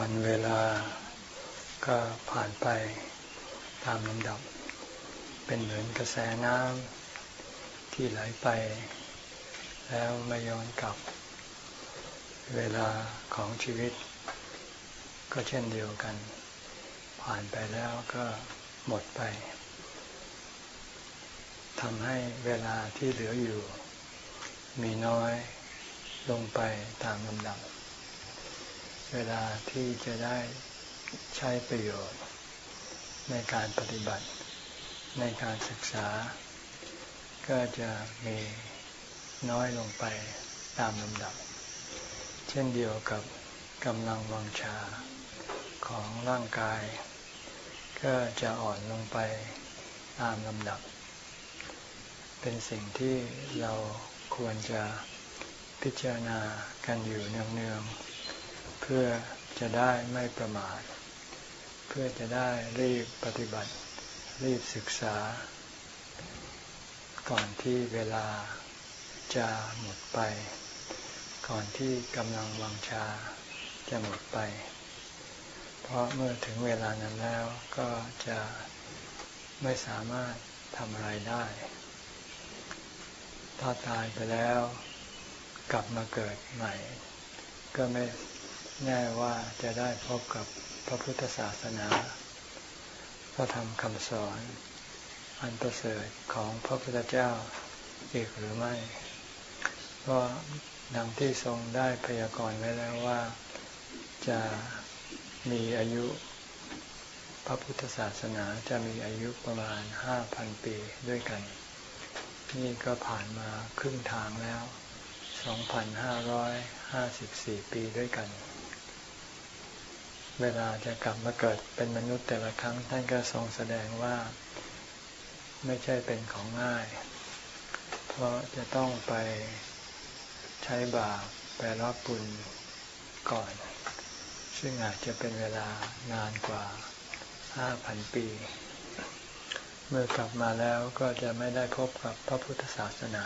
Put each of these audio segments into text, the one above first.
วันเวลาก็ผ่านไปตามลำดับ เป็นเหมือนกระแสน้ำที่ไหลไป แล้วไม่ย้อนกลับ เวลาของชีวิต ก็เช่นเดียวกัน ผ่านไปแล้วก็หมดไปทำให้เวลาที่เหลืออยู่ มีน้อยลงไปตามลำดับ เวลาที่จะได้ใช้ประโยชน์ ในการปฏิบัติ ในการศึกษา ก็จะมีน้อยลงไปตามลำดับ เช่นเดียวกับกำลังวังชาของร่างกาย ก็จะอ่อนลงไปตามลำดับ เป็นสิ่งที่เราควรจะพิจารณากันอยู่เนืองๆ เพื่อจะได้ไม่ประมาทเพื่อจะได้รีบปฏิบัติ รีบศึกษา ก่อนที่เวลาจะหมดไป ก่อนที่กำลังวังชาจะหมดไป เพราะเมื่อถึงเวลานั้นแล้วก็จะไม่สามารถทำอะไรได้ ถ้าตายไปแล้วกลับมาเกิดใหม่ ก็ไม่ แน่ว่าจะได้พบกับพระพุทธศาสนา พระธรรมคำสอน อันประเสริฐของพระพุทธเจ้าอีกหรือไม่เพราะดังที่ทรงได้พยากรณ์ไว้แล้วว่าจะมีอายุ พระพุทธศาสนาจะมีอายุประมาณห้าพันปีด้วยกัน นี่ก็ผ่านมาครึ่งทางแล้ว 2,554 ปีด้วยกัน เวลาจะกลับมาเกิดเป็นมนุษย์แต่ละครั้ง ท่านก็ทรงแสดงว่าไม่ใช่เป็นของง่าย เพราะจะต้องไปใช้บาปไปรับบุญก่อน ซึ่งอาจจะเป็นเวลานานกว่า5,000ปี เมื่อกลับมาแล้วก็จะไม่ได้พบกับพระพุทธศาสนา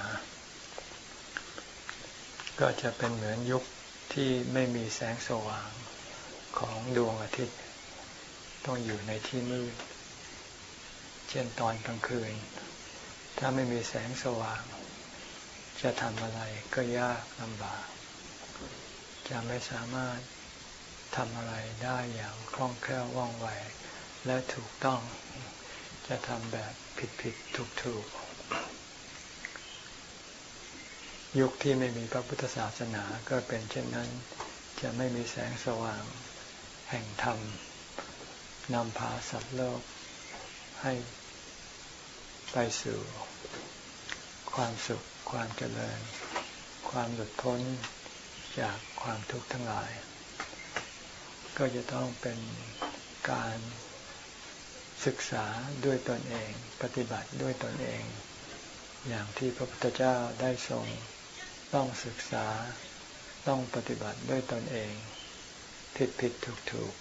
ก็จะเป็นเหมือนยุคที่ไม่มีแสงสว่าง ของดวงอาทิตย์ ต้องอยู่ในที่มืด เช่นตอนกลางคืน ถ้าไม่มีแสงสว่าง จะทำอะไรก็ยากลำบาก จะไม่สามารถทำอะไรได้อย่างคล่องแคล่วว่องไวและถูกต้อง จะทำแบบผิดผิดถูกถูกยุคที่ไม่มีพระพุทธศาสนาก็เป็นเช่นนั้น จะไม่มีแสงสว่าง แห่งธรรมนำพาสัตว์โลกให้ไปสู่ความสุข ความเจริญ ความหลุดพ้นจากความทุกข์ทั้งหลาย ก็จะต้องเป็นการศึกษาด้วยตนเอง ปฏิบัติด้วยตนเอง อย่างที่พระพุทธเจ้าได้ทรงต้องศึกษาต้องปฏิบัติด้วยตนเอง ผิดผิดถูกถูก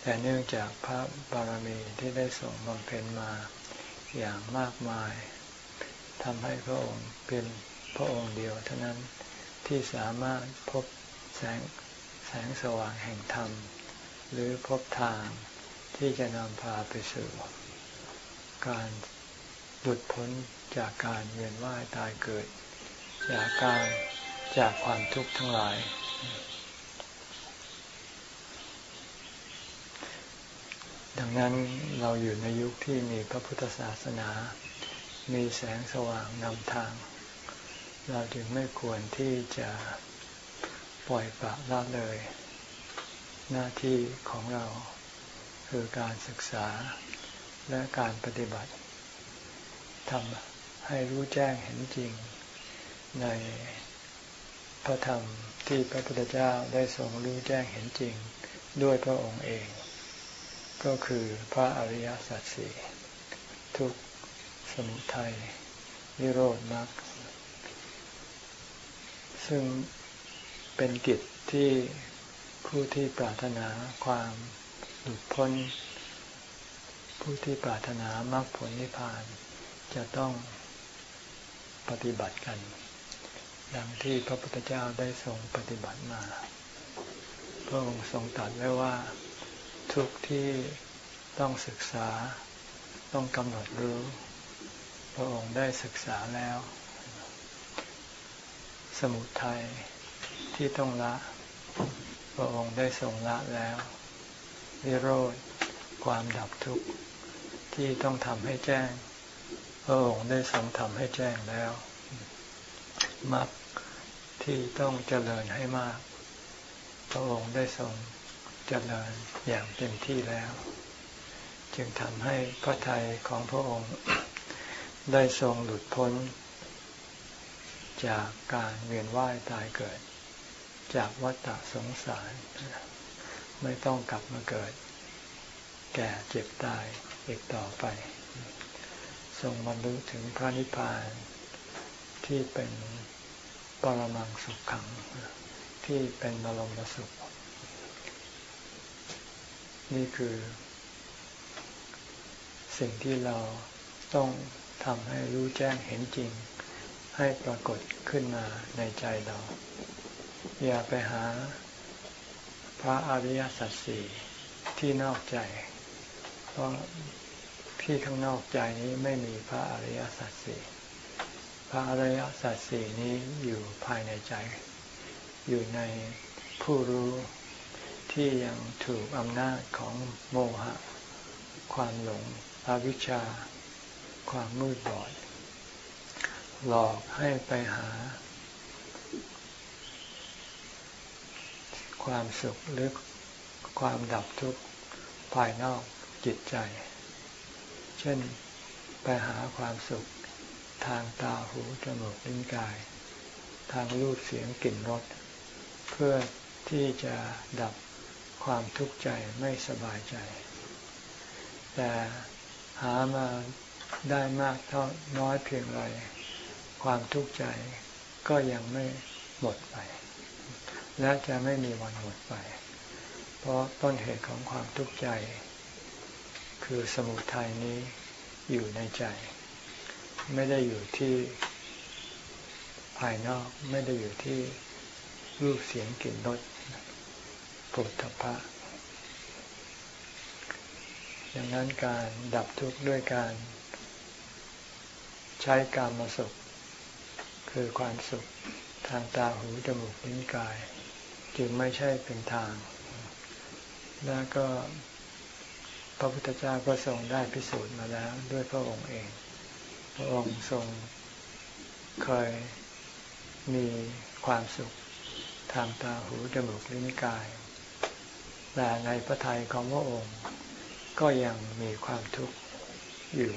แต่เนื่องจากพระบารมีที่ได้ส่งบำเพ็ญมาอย่างมากมายทำให้พระองค์เป็นพระองค์เดียวเท่านั้นที่สามารถพบแสงแสงสว่างแห่งธรรม หรือพบทางที่จะนำพาไปสู่การหลุดพ้นจากการเวียนว่ายตายเกิด จากการจากความทุกข์ทั้งหลาย ดังนั้นเราอยู่ในยุคที่มีพระพุทธศาสนา มีแสงสว่างนำทาง เราจึงไม่ควรที่จะปล่อยปละละเลย หน้าที่ของเราคือการศึกษาและการปฏิบัติทำให้รู้แจ้งเห็นจริง ในพระธรรมที่พระพุทธเจ้าได้ทรงรู้แจ้งเห็นจริงด้วยพระองค์เอง ก็คือพระอริยสัจสี่ทุกสมุทัยนิโรธมรรคซึ่งเป็นกิจที่ผู้ที่ปรารถนาความหลุดพ้น ผู้ที่ปรารถนามรรคผลนิพพาน จะต้องปฏิบัติกัน ดังที่พระพุทธเจ้าได้ทรงปฏิบัติมาพพระองค์ทรงตรัสไว้ว่า ทุกที่ต้องศึกษาต้องกำหนดรู้ พระองค์ได้ศึกษาแล้ว สมุทัยที่ต้องละ พระองค์ได้ทรงละแล้วนิโรธความดับทุกข์ที่ต้องทำให้แจ้ง พระองค์ได้ทรงทำให้แจ้งแล้วมรรคที่ต้องเจริญให้มาก พระองค์ได้ทรง เจริญอย่างเต็มที่แล้ว จึงทำให้พระทัยของพระองค์ได้ทรงหลุดพ้น จากการเวียนว่ายตายเกิด จากวัฏสงสาร ไม่ต้องกลับมาเกิด แก่เจ็บตายอีกต่อไป ทรงบรรลุถึงพระนิพพานที่เป็นปรมังสุขขังที่เป็นบรมสุข นี่คือ สิ่งที่เราต้องทำให้รู้แจ้งเห็นจริง ให้ปรากฏขึ้นมาในใจเรา อย่าไปหาพระอริยสัจสี่ที่นอกใจ เพราะที่ข้างนอกใจนี้ไม่มีพระอริยสัจสี่พระอริยสัจสี่นี้อยู่ภายในใจ อยู่ในผู้รู้ ที่ยังถูกอำนาจของโมหะ ความหลงอวิชชา ความมืดบอด หลอกให้ไปหา ความสุขหรือความดับทุกข์ภายนอกจิตใจ เช่นไปหาความสุขทางตาหูจมูกลิ้นกาย ทางรูปเสียงกลิ่นรสเพื่อที่จะดับ ความทุกข์ใจไม่สบายใจ แต่หามาได้มากเท่าน้อยเพียงไร ความทุกข์ใจก็ยังไม่หมดไป และจะไม่มีวันหมดไป เพราะต้นเหตุของความทุกข์ใจ คือสมุทัยนี้อยู่ในใจ ไม่ได้อยู่ที่ภายนอกไม่ได้อยู่ที่รูปเสียงกลิ่นรส ปุถะพะดังนั้นการดับทุกข์ด้วยการใช้การมาสุข คือความสุขทางตาหูจมูกลิ้นกาย จึงไม่ใช่เป็นทาง แล้วก็พระพุทธเจ้าก็ทรงได้พิสูจน์มาแล้วด้วยพระองค์เอง พระองค์ทรงเคยมีความสุขทางตาหูจมูกลิ้นกาย แต่ในพระทัยของพระองค์ก็ยังมีความทุกข์อยู่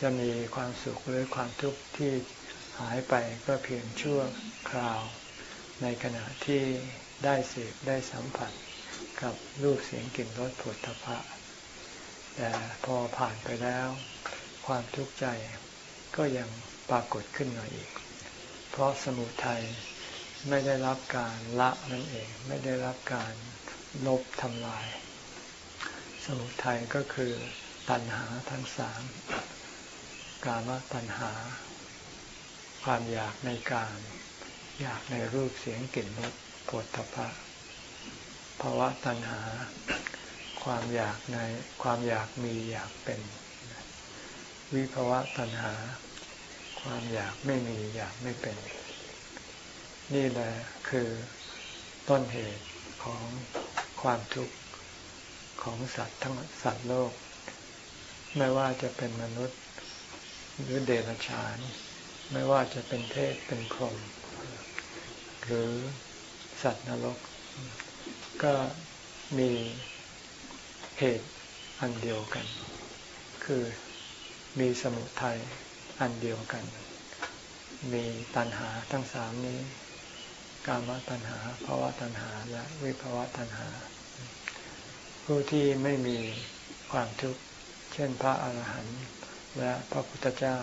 จะมีความสุขหรือความทุกข์ที่หายไปก็เพียงชั่วคราว ในขณะที่ได้เสพได้สัมผัสกับรูปเสียงกลิ่นรสผลทพะ แต่พอผ่านไปแล้ว ความทุกข์ใจก็ยังปรากฏขึ้นมาอีก เพราะสมุทัย ไม่ได้รับการละนั่นเอง ไม่ได้รับการลบทำลาย สมุทัยก็คือตัณหาทั้งสามกามตัณหา ความอยากในการอยากในรูปเสียงกลิ่นรสปวดตภะภาวะตัณหา ความอยากในความอยากมีอยากเป็น วิภาวะตัณหา ความอยากไม่มีอยากไม่เป็น นี่แหละคือต้นเหตุของความทุกข์ของสัตว์ทั้งสัตว์โลก ไม่ว่าจะเป็นมนุษย์หรือเดรัจฉาน ไม่ว่าจะเป็นเทพเป็นพรหมหรือสัตว์นรก ก็มีเหตุอันเดียวกัน คือมีสมุทัยอันเดียวกัน มีตัณหาทั้งสามนี้ การมตัณหาภาวะตัณหาและวิภาวะตัณหา ผู้ที่ไม่มีความทุกข์เช่นพระอาหารหันต์และพระพุทธเจ้า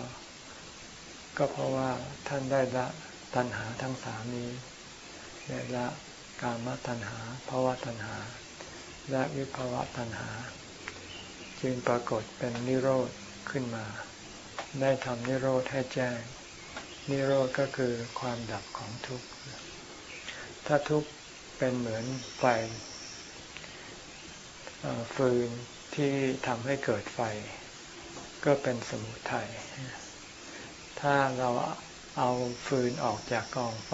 ก็เพราะว่าท่านได้ละตัณหาทั้งสามนี้ได้ละกามตัณหาภาวะตัณหา และวิภาวะตัณหา จึงปรากฏเป็นนิโรธขึ้นมา ได้ทำนิโรธให้แจ้ง นิโรธก็คือความดับของทุกข์ ถ้าทุกข์เป็นเหมือนไฟฟืนที่ทำให้เกิดไฟ ก็เป็นสมุทัย ถ้าเราเอาฟืนออกจากกองไฟ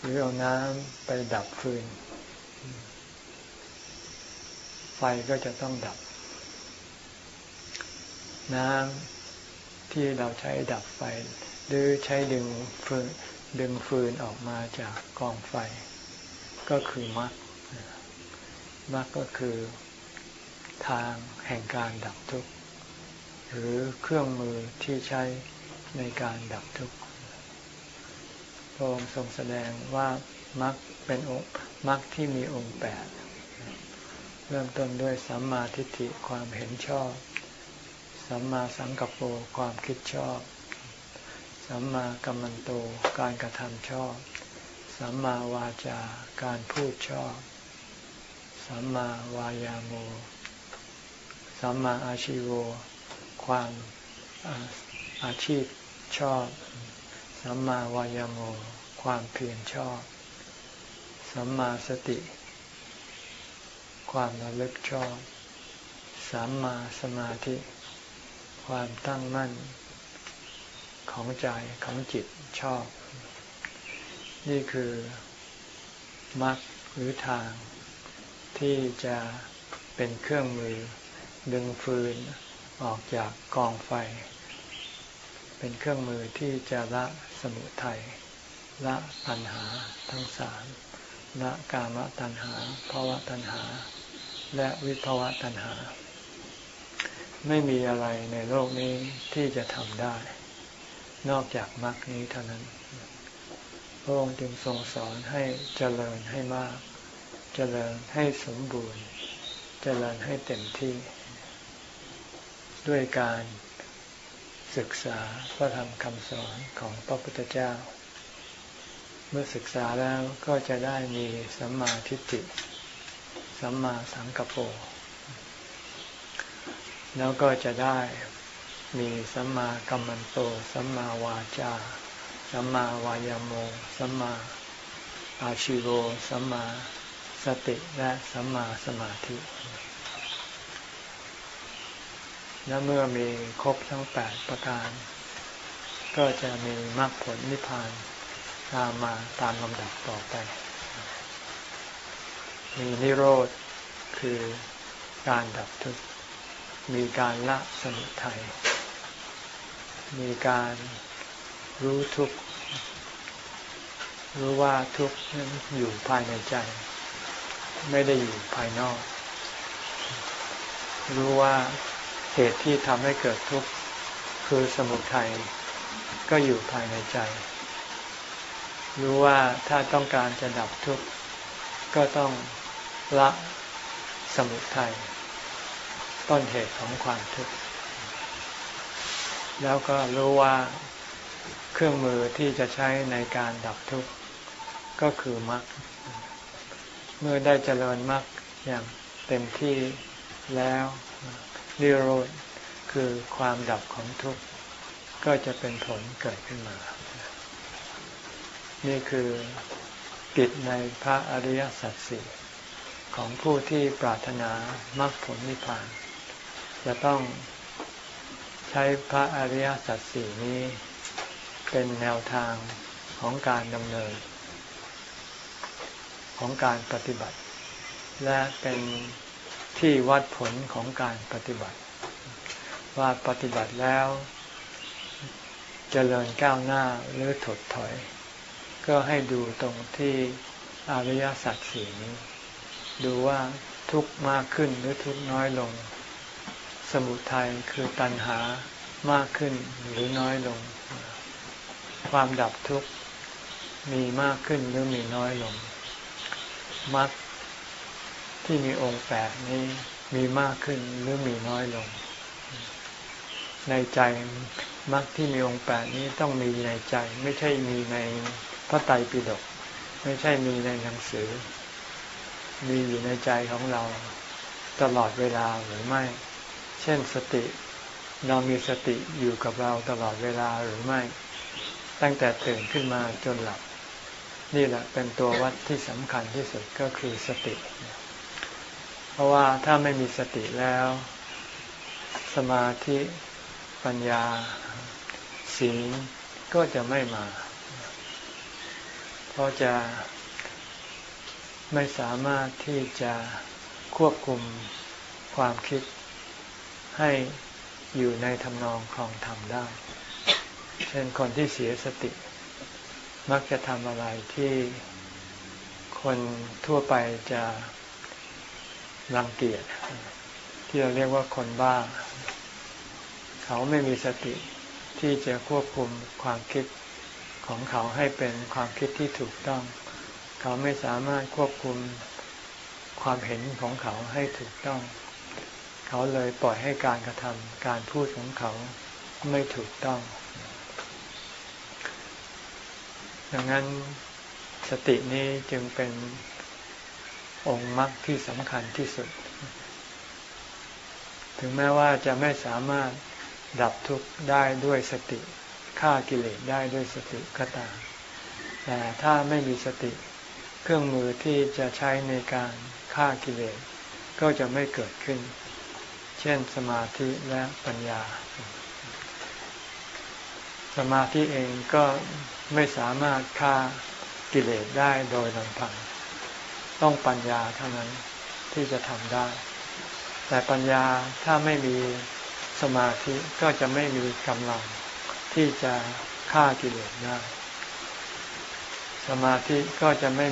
หรือเอาน้ำไปดับฟืน ไฟก็จะต้องดับ น้ำที่เราใช้ดับไฟ หรือใช้ดึงฟืน ดึงฟืนออกมาจากกองไฟ ก็คือมรรคมรรคก็คือทางแห่งการดับทุกข์ หรือเครื่องมือที่ใช้ในการดับทุกข์พระองค์ทรงแสดงว่ามรรคเป็นองค์มรรคที่มีองค์แปดเริ่มต้นด้วยสัมมาทิฏฐิความเห็นชอบ สัมมาสังกัปโปความคิดชอบ สัมมากัมมันโตการกระทำชอบ สัมมาวาจาการพูดชอบ สัมมาวายาโม สัมมาอาชีโว ความอาชีพชอบ สัมมาวายโม ความเพียรชอบ สัมมาสติ ความระลึกชอบ สัมมาสมาธิ ความตั้งมั่น ของใจของจิตชอบ นี่คือมรรคหรือทาง ที่จะเป็นเครื่องมือดึงฟืนออกจากกองไฟ เป็นเครื่องมือที่จะละสมุทัยละตัณหาทั้งสามละกามตัณหาภาวะตัณหา และวิภาวะตัณหา ไม่มีอะไรในโลกนี้ที่จะทำได้ นอกจากมรรคนี้เท่านั้น พระองค์จึงทรงสอนให้เจริญให้มาก เจริญให้สมบูรณ์ เจริญให้เต็มที่ ด้วยการศึกษาพระธรรมคำสอนของพระพุทธเจ้า เมื่อศึกษาแล้วก็จะได้มีสัมมาทิฏฐิ สัมมาสังกปรแล้วก็จะได้ มีสัมมากัมมันโต สัมมาวาจา สัมมาวายโม สัมมาอาชิโวสัมมาสติและสัมมาสมาธิ และเมื่อมีครบทั้งแปดประการ ก็จะมีมรรคผลนิพพานตามมาตามลำดับต่อไป มีนิโรธคือการดับทุกข์ มีการละสมุทัย มีการรู้ทุกข์รู้ว่าทุกข์นั้นอยู่ภายในใจ ไม่ได้อยู่ภายนอก รู้ว่าเหตุที่ทำให้เกิดทุกข์คือสมุทัยก็อยู่ภายในใจ รู้ว่าถ้าต้องการจะดับทุกข์ก็ต้องละสมุทัยต้นเหตุของความทุกข์ แล้วก็รู้ว่าเครื่องมือที่จะใช้ในการดับทุกข์ก็คือมรรคเมื่อได้เจริญมรรคอย่างเต็มที่แล้วนิโรธคือความดับของทุกข์ก็จะเป็นผลเกิดขึ้นมา นี่คือกิจในพระอริยสัจสี่ของผู้ที่ปรารถนามรรคผลนิพพาน จะต้อง ใช้พระอริยสัจสี่นี้ เป็นแนวทางของการดำเนิน ของการปฏิบัติ และเป็นที่วัดผลของการปฏิบัติ ว่าปฏิบัติแล้วจเจริญก้าวหน้าหรือถดถอย ก็ให้ดูตรงที่อริยสัจสี่นี้ ดูว่าทุกมากขึ้นหรือทุกน้อยลง สมุทัยคือตัณหามากขึ้นหรือน้อยลง ความดับทุกข์มีมากขึ้นหรือมีน้อยลงมรรคที่มีองค์แปดนี้มีมากขึ้นหรือมีน้อยลง ในใจมรรคที่มีองค์แปดนี้ต้องมีในใจ ไม่ใช่มีในพระไตรปิฎกไม่ใช่มีในหนังสือ มีอยู่ในใจของเราตลอดเวลาหรือไม่ ช่นสติเรามีสติอยู่กับเราตลอดเวลาหรือไม่ ตั้งแต่ตื่นขึ้นมาจนหลับ นี่แหละเป็นตัววัดที่สำคัญที่สุดก็คือสติ เพราะว่าถ้าไม่มีสติแล้ว สมาธิปัญญาศีลก็จะไม่มา เพราะจะไม่สามารถที่จะควบคุมความคิด ให้อยู่ในทำนองคลองธรรมได้ เช่นคนที่เสียสติ มักจะทำอะไรที่คนทั่วไปจะรังเกียจที่เราเรียกว่าคนบ้า เขาไม่มีสติที่จะควบคุมความคิดของเขาให้เป็นความคิดที่ถูกต้อง เขาไม่สามารถควบคุมความเห็นของเขาให้ถูกต้องเขาเลยปล่อยให้การกระทำการพูดของเขาไม่ถูกต้อง ดังนั้นสตินี้จึงเป็นองค์มรรคที่สำคัญที่สุด ถึงแม้ว่าจะไม่สามารถดับทุกข์ได้ด้วยสติฆ่ากิเลสได้ด้วยสติก็ตาม แต่ถ้าไม่มีสติเครื่องมือที่จะใช้ในการฆ่ากิเลสก็จะไม่เกิดขึ้น ช่นสมาธิและปัญญา สมาธิเองก็ไม่สามารถฆ่ากิเลสได้โดยลำพัง ต้องปัญญาเท่านั้นที่จะทำได้ แต่ปัญญาถ้าไม่มีสมาธิก็จะไม่มีกำลังที่จะฆ่ากิเลสได้ สมาธิก็จะไม่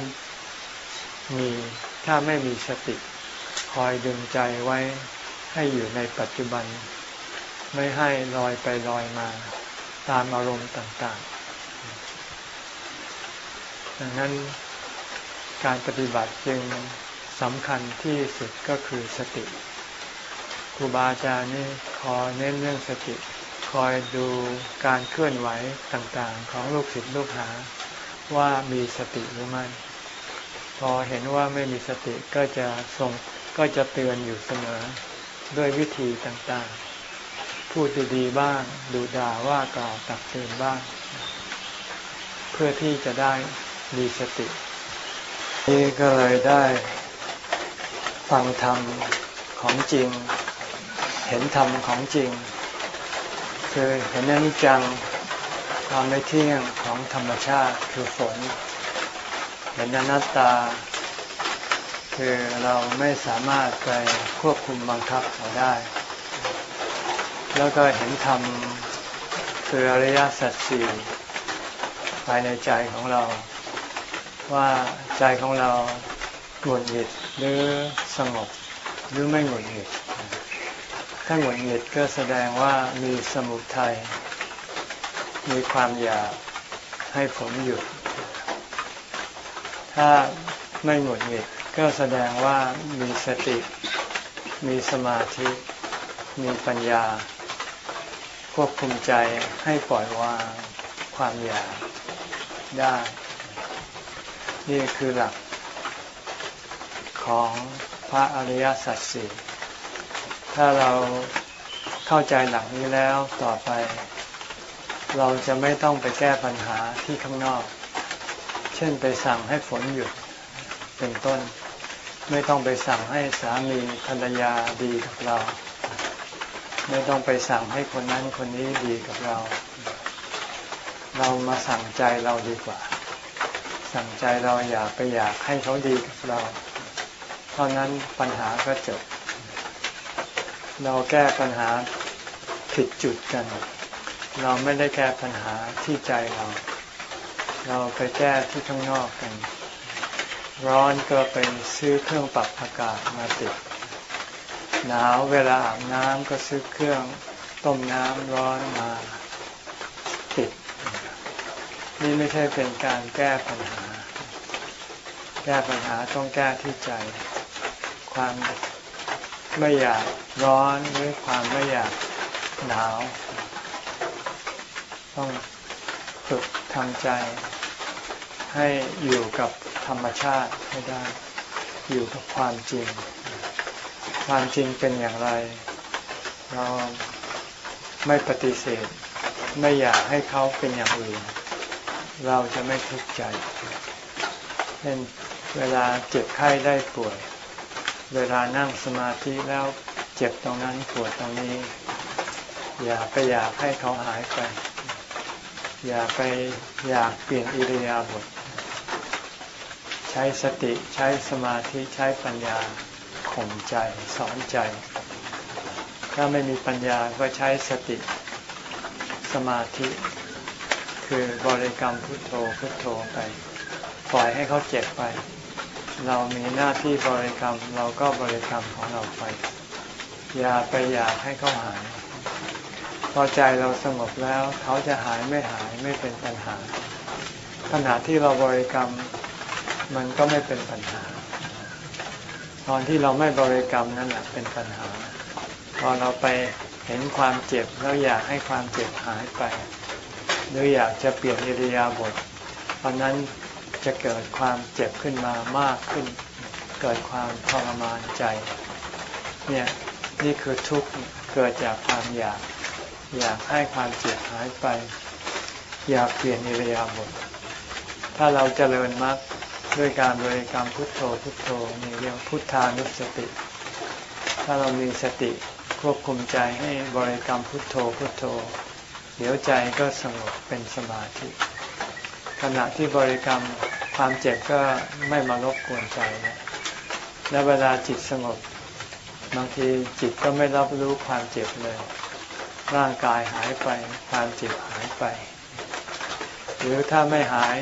มีถ้าไม่มีสติ คอยดึงใจไว้ ให้อยู่ในปัจจุบัน ไม่ให้ลอยไปลอยมาตามอารมณ์ต่างๆ ดังนั้นการปฏิบัติจึงสำคัญที่สุดก็คือสติครูบาอาจารย์นี่คอยเน้นเรื่องสติ คอยดูการเคลื่อนไหวต่างๆ ของลูกศิษย์ลูกหา ว่ามีสติหรือไม่พอเห็นว่าไม่มีสติก็จะส่งก็จะเตือนอยู่เสมอ ด้วยวิธีต่างๆ พูดดีๆบ้าง ดูด่าว่ากล่าวตักเตือนบ้าง เพื่อที่จะได้มีสติ นี่ก็เลยได้ ฟังธรรมของจริง เห็นธรรมของจริง คือเห็นอนิจจังความไม่เที่ยงของธรรมชาติคือฝนเห็นอนัตตา คือเราไม่สามารถไปควบคุมบังคับเขาได้ แล้วก็เห็นธรรมคืออริยสัจสี่ภายในใจของเรา ว่าใจของเราหงุดหงิดหรือสงบหรือไม่หงุดหงิดถ้าหงุดหงิดก็แสดงว่ามีสมุทัยมีความอยากให้ผลหยุด ถ้าไม่หงุดหงิด ก็แสดงว่ามีสติ มีสมาธิ มีปัญญา ควบคุมใจให้ปล่อยวางความอยากได้ นี่คือหลักของพระอริยสัจสี่ถ้าเราเข้าใจหลักนี้แล้วต่อไป เราจะไม่ต้องไปแก้ปัญหาที่ข้างนอก เช่นไปสั่งให้ฝนหยุดเป็นต้น ไม่ต้องไปสั่งให้สามีภรรยาดีกับเรา ไม่ต้องไปสั่งให้คนนั้นคนนี้ดีกับเรา เรามาสั่งใจเราดีกว่า สั่งใจเราอยากไปอยากให้เขาดีกับเรา เท่านั้นปัญหาก็จบ เราแก้ปัญหาผิดจุดกัน เราไม่ได้แก้ปัญหาที่ใจเรา เราไปแก้ที่ข้างนอกกัน ร้อนก็ไปซื้อเครื่องปรับอากาศมาติด หนาวเวลาอาบน้ำก็ซื้อเครื่องต้มน้ำร้อนมาติด นี่ไม่ใช่เป็นการแก้ปัญหา แก้ปัญหาต้องแก้ที่ใจ ความไม่อยากร้อนหรือความไม่อยากหนาว ต้องฝึกทำใจให้อยู่กับ ธรรมชาติให้ได้ อยู่กับความจริง ความจริงเป็นอย่างไร เราไม่ปฏิเสธ ไม่อยากให้เขาเป็นอย่างอื่น เราจะไม่ทุกข์ใจเช่นเวลาเจ็บไข้ได้ป่วย เวลานั่งสมาธิแล้วเจ็บตรงนั้นปวดตรงนี้ อย่าไปอยากให้เขาหายไป อย่าไปอยากเปลี่ยนอิริยาบถ ใช้สติใช้สมาธิใช้ปัญญาข่มใจสอนใจ ถ้าไม่มีปัญญาก็ใช้สติสมาธิ คือบริกรรมพุทโธพุทโธไป ปล่อยให้เขาเจ็บไป เรามีหน้าที่บริกรรมเราก็บริกรรมของเราไป อย่าไปอยากให้เขาหาย พอใจเราสงบแล้วเขาจะหายไม่หายไม่เป็นปัญหาขณะที่เราบริกรรม มันก็ไม่เป็นปัญหา ตอนที่เราไม่บริกรรมนั่นแหละเป็นปัญหา พอเราไปเห็นความเจ็บแล้วอยากให้ความเจ็บหายไป หรืออยากจะเปลี่ยนอิริยาบถตอนนั้นจะเกิดความเจ็บขึ้นมามากขึ้น เกิดความทรมานใจ เนี่ยนี่คือทุกข์เกิดจากความอยาก อยากให้ความเจ็บหายไป อยากเปลี่ยนอิริยาบถถ้าเราเจริญมรรค ด้วยการบริกรรมพุทโธพุทโธนี่เรียกพุทธานุสติ ถ้าเรามีสติควบคุมใจให้บริกรรมพุทโธพุทโธ เดี๋ยวใจก็สงบเป็นสมาธิ ขณะที่บริกรรมความเจ็บก็ไม่มารบกวนใจนะและเวลาจิตสงบบางทีจิตก็ไม่รับรู้ความเจ็บเลย ร่างกายหายไปความเจ็บหายไป หรือถ้าไม่หาย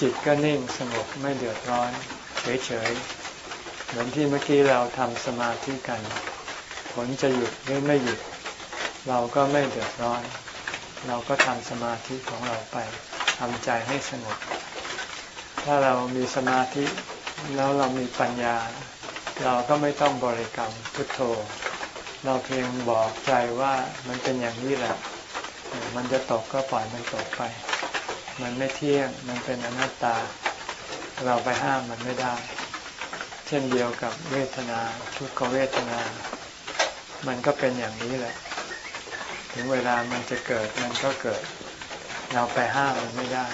จิตก็นิ่งสงบไม่เดือดร้อน เฉยๆ เหมือนที่เมื่อกี้เราทำสมาธิกัน ผลจะหยุดหรือไม่หยุด เราก็ไม่เดือดร้อน เราก็ทำสมาธิของเราไปทำใจให้สงบ ถ้าเรามีสมาธิแล้วเรามีปัญญา เราก็ไม่ต้องบริกรรมพุทโธ เราเพียงบอกใจว่ามันเป็นอย่างนี้แหละ มันจะตกก็ปล่อยมันตกไป มันไม่เที่ยง มันเป็นอนัตตา เราไปห้ามมันไม่ได้ เช่นเดียวกับเวทนาทุกขเวทนา มันก็เป็นอย่างนี้แหละ ถึงเวลามันจะเกิดมันก็เกิด เราไปห้ามมันไม่ได้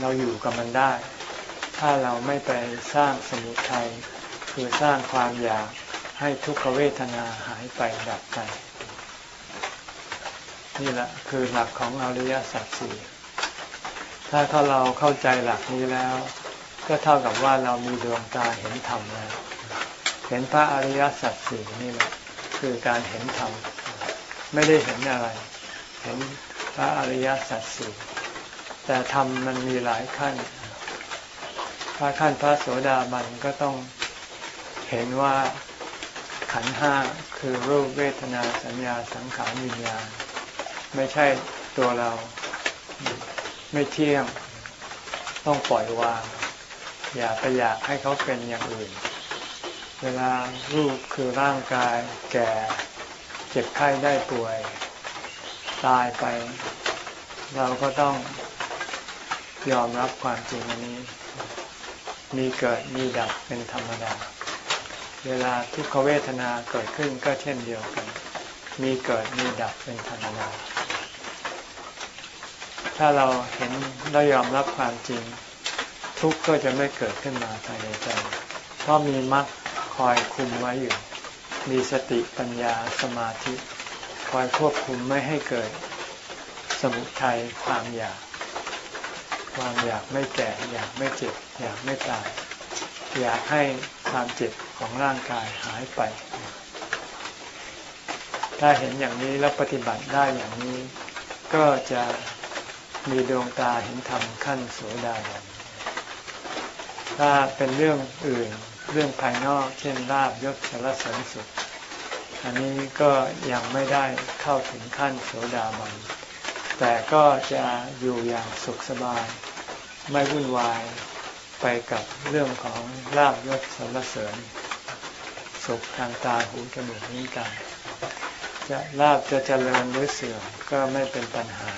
เราอยู่กับมันได้ ถ้าเราไม่ไปสร้างสมุทัยคือสร้างความอยากให้ทุกขเวทนาหายไปดับไปนี่แหละคือหลักของอริยสัจสี่ ถ้าถ้าเราเข้าใจหลักนี้แล้ว ก็เท่ากับว่าเรามีดวงตาเห็นธรรมแล้วเห็นพระอริยสัจสี่นี่แหละคือการเห็นธรรมไม่ได้เห็นอะไร เห็นพระอริยสัจสี่แต่ธรรมมันมีหลายขั้นถ้าขั้นพระโสดาบันก็ต้องเห็นว่าขันห้าคือรูปเวทนาสัญญาสังขารวิญญาณ ไม่ใช่ตัวเรา ไม่เที่ยง ต้องปล่อยวาง อย่าไปอยากให้เขาเป็นอย่างอื่น เวลารูปคือร่างกายแก่เจ็บไข้ได้ป่วย ตายไป เราก็ต้องยอมรับความจริงอันนี้ มีเกิดมีดับเป็นธรรมดา เวลาทุกขเวทนาเกิดขึ้นก็เช่นเดียวกัน มีเกิดมีดับเป็นธรรมดา ถ้าเราเห็นและยอมรับความจริง ทุกข์ก็จะไม่เกิดขึ้นมาภายในใจ เพราะมีมรรคคอยคุมไว้อยู่ มีสติปัญญาสมาธิ คอยควบคุมไม่ให้เกิด สมุทัยความอยาก ความอยากไม่แก่ อยากไม่เจ็บ อยากไม่ตาย อยากให้ความเจ็บของร่างกายหายไป ถ้าเห็นอย่างนี้แล้วปฏิบัติได้อย่างนี้ ก็จะ มีดวงตาเห็นธรรมขั้นโสดาบันถ้าเป็นเรื่องอื่นเรื่องภายนอก เช่นลาบยศสารเสริญสุข อันนี้ก็ยังไม่ได้เข้าถึงขั้นโสดาบัน แต่ก็จะอยู่อย่างสุขสบาย ไม่วุ่นวายไปกับเรื่องของลาบยศสารเสริญ สุขทางตาหูจมูกนิ้วกายจะลาบจะเจริญหรือเสื่อมก็ไม่เป็นปัญหา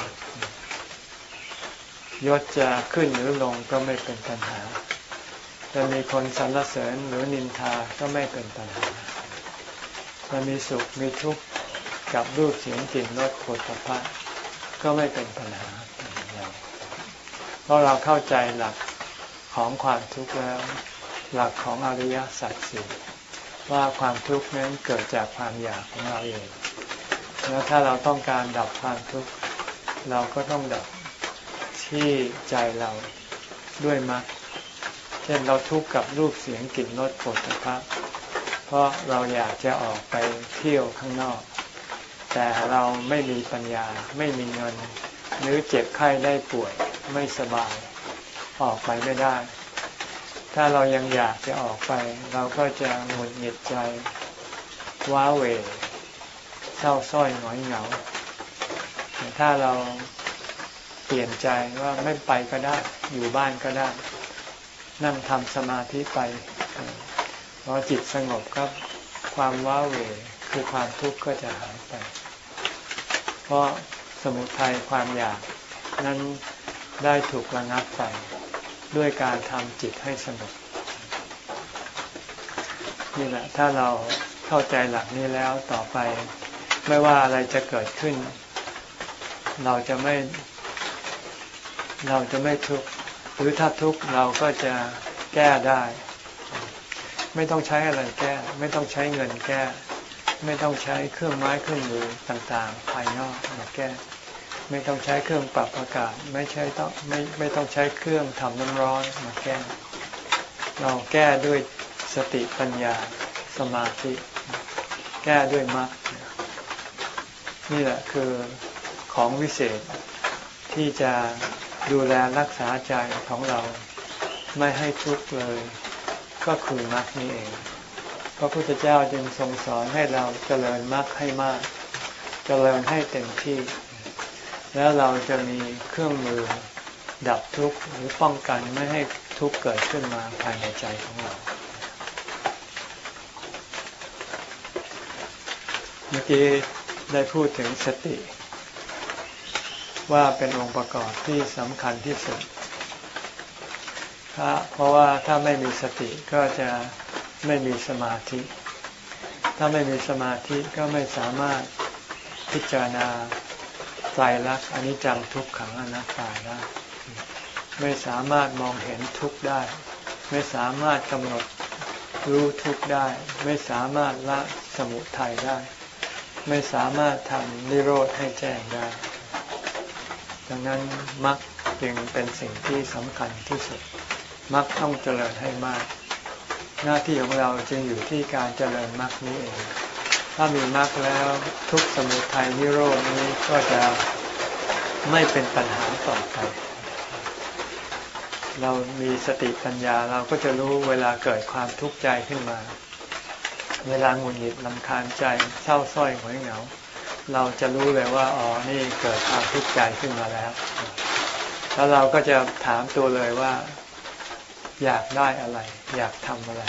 ยศจะขึ้นหรือลงก็ไม่เป็นปัญหา จะมีคนสรรเสริญหรือนินทาก็ไม่เป็นปัญหา จะมีสุขมีทุกข์กับรูปเสียงกลิ่นรสโผฏฐะก็ไม่เป็นปัญหาเพราะเราเข้าใจหลักของความทุกข์แล้ว หลักของอริยสัจสี่ว่าความทุกข์นั้นเกิดจากความอยากของเราเอง แล้วถ้าเราต้องการดับความทุกข์ เราก็ต้องดับ ที่ใจเราด้วยมรรคเช่นเราทุกข์กับรูปเสียงกลิ่นรสผลพระเพราะเราอยากจะออกไปเที่ยวข้างนอก แต่เราไม่มีปัญญาไม่มีเงิน หรือเจ็บไข้ได้ป่วยไม่สบาย ออกไปไม่ได้ ถ้าเรายังอยากจะออกไป เราก็จะหงุดหงิดใจว้าเหวเศร้าส้อยหงอยเหงาถ้าเรา เปลี่ยนใจว่าไม่ไปก็ได้ อยู่บ้านก็ได้ นั่งทำสมาธิไปพอจิตสงบก็ความว้าเหวคือความทุกข์ก็จะหายไป เพราะสมุทัยความอยากนั้นได้ถูกระงับไป ด้วยการทำจิตให้สงบนี่แหละถ้าเราเข้าใจหลักนี้แล้วต่อไป ไม่ว่าอะไรจะเกิดขึ้น เราจะไม่ เราจะไม่ทุกข์หรือถ้าทุกข์เราก็จะแก้ได้ ไม่ต้องใช้อะไรแก้ ไม่ต้องใช้เงินแก้ ไม่ต้องใช้เครื่องไม้เครื่องมือต่างๆ ภายนอกมาแก้ ไม่ต้องใช้เครื่องปรับอากาศ ไม่ใช่ต้องไม่ไม่ต้องใช้เครื่องทำน้ำร้อนมาแก้ เราแก้ด้วยสติปัญญาสมาธิ แก้ด้วยมรรคนี่แหละคือของวิเศษที่จะ ดูแลรักษาใจของเราไม่ให้ทุกข์เลย ก็คือมรรคนี้เองพระพุทธเจ้าจึงทรงสอนให้เราเจริญมรรคให้มาก เจริญให้เต็มที่ แล้วเราจะมีเครื่องมือดับทุกข์หรือป้องกันไม่ให้ทุกข์เกิดขึ้นมาภายในใจของเรา เมื่อกี้ได้พูดถึงสติ ว่าเป็นองค์ประกอบที่สำคัญที่สุดเพราะว่าถ้าไม่มีสติก็จะไม่มีสมาธิ ถ้าไม่มีสมาธิก็ไม่สามารถพิจารณาไตรลักษณ์อนิจจังทุกขังอนัตตาได้ ไม่สามารถมองเห็นทุกข์ได้ ไม่สามารถกำหนดรู้ทุกข์ได้ ไม่สามารถละสมุทัยได้ ไม่สามารถทำนิโรธให้แจ้งได้ ดังนั้นมรรคจึงเป็นสิ่งที่สำคัญที่สุดมรรคต้องเจริญให้มาก หน้าที่ของเราจึงอยู่ที่การเจริญมรรคนี้เอง ถ้ามีมรรคแล้วทุกสมุทัยนิโรธนี้ก็จะไม่เป็นปัญหาต่อไป เรามีสติปัญญาเราก็จะรู้เวลาเกิดความทุกข์ใจขึ้นมา เวลาหงุดหงิดลำคาญใจเศร้าส้อยหงอยเหงา เราจะรู้เลยว่าอ๋อนี่เกิดความทุกข์ใจขึ้นมาแล้ว แล้วเราก็จะถามตัวเลยว่า อยากได้อะไร อยากทำอะไร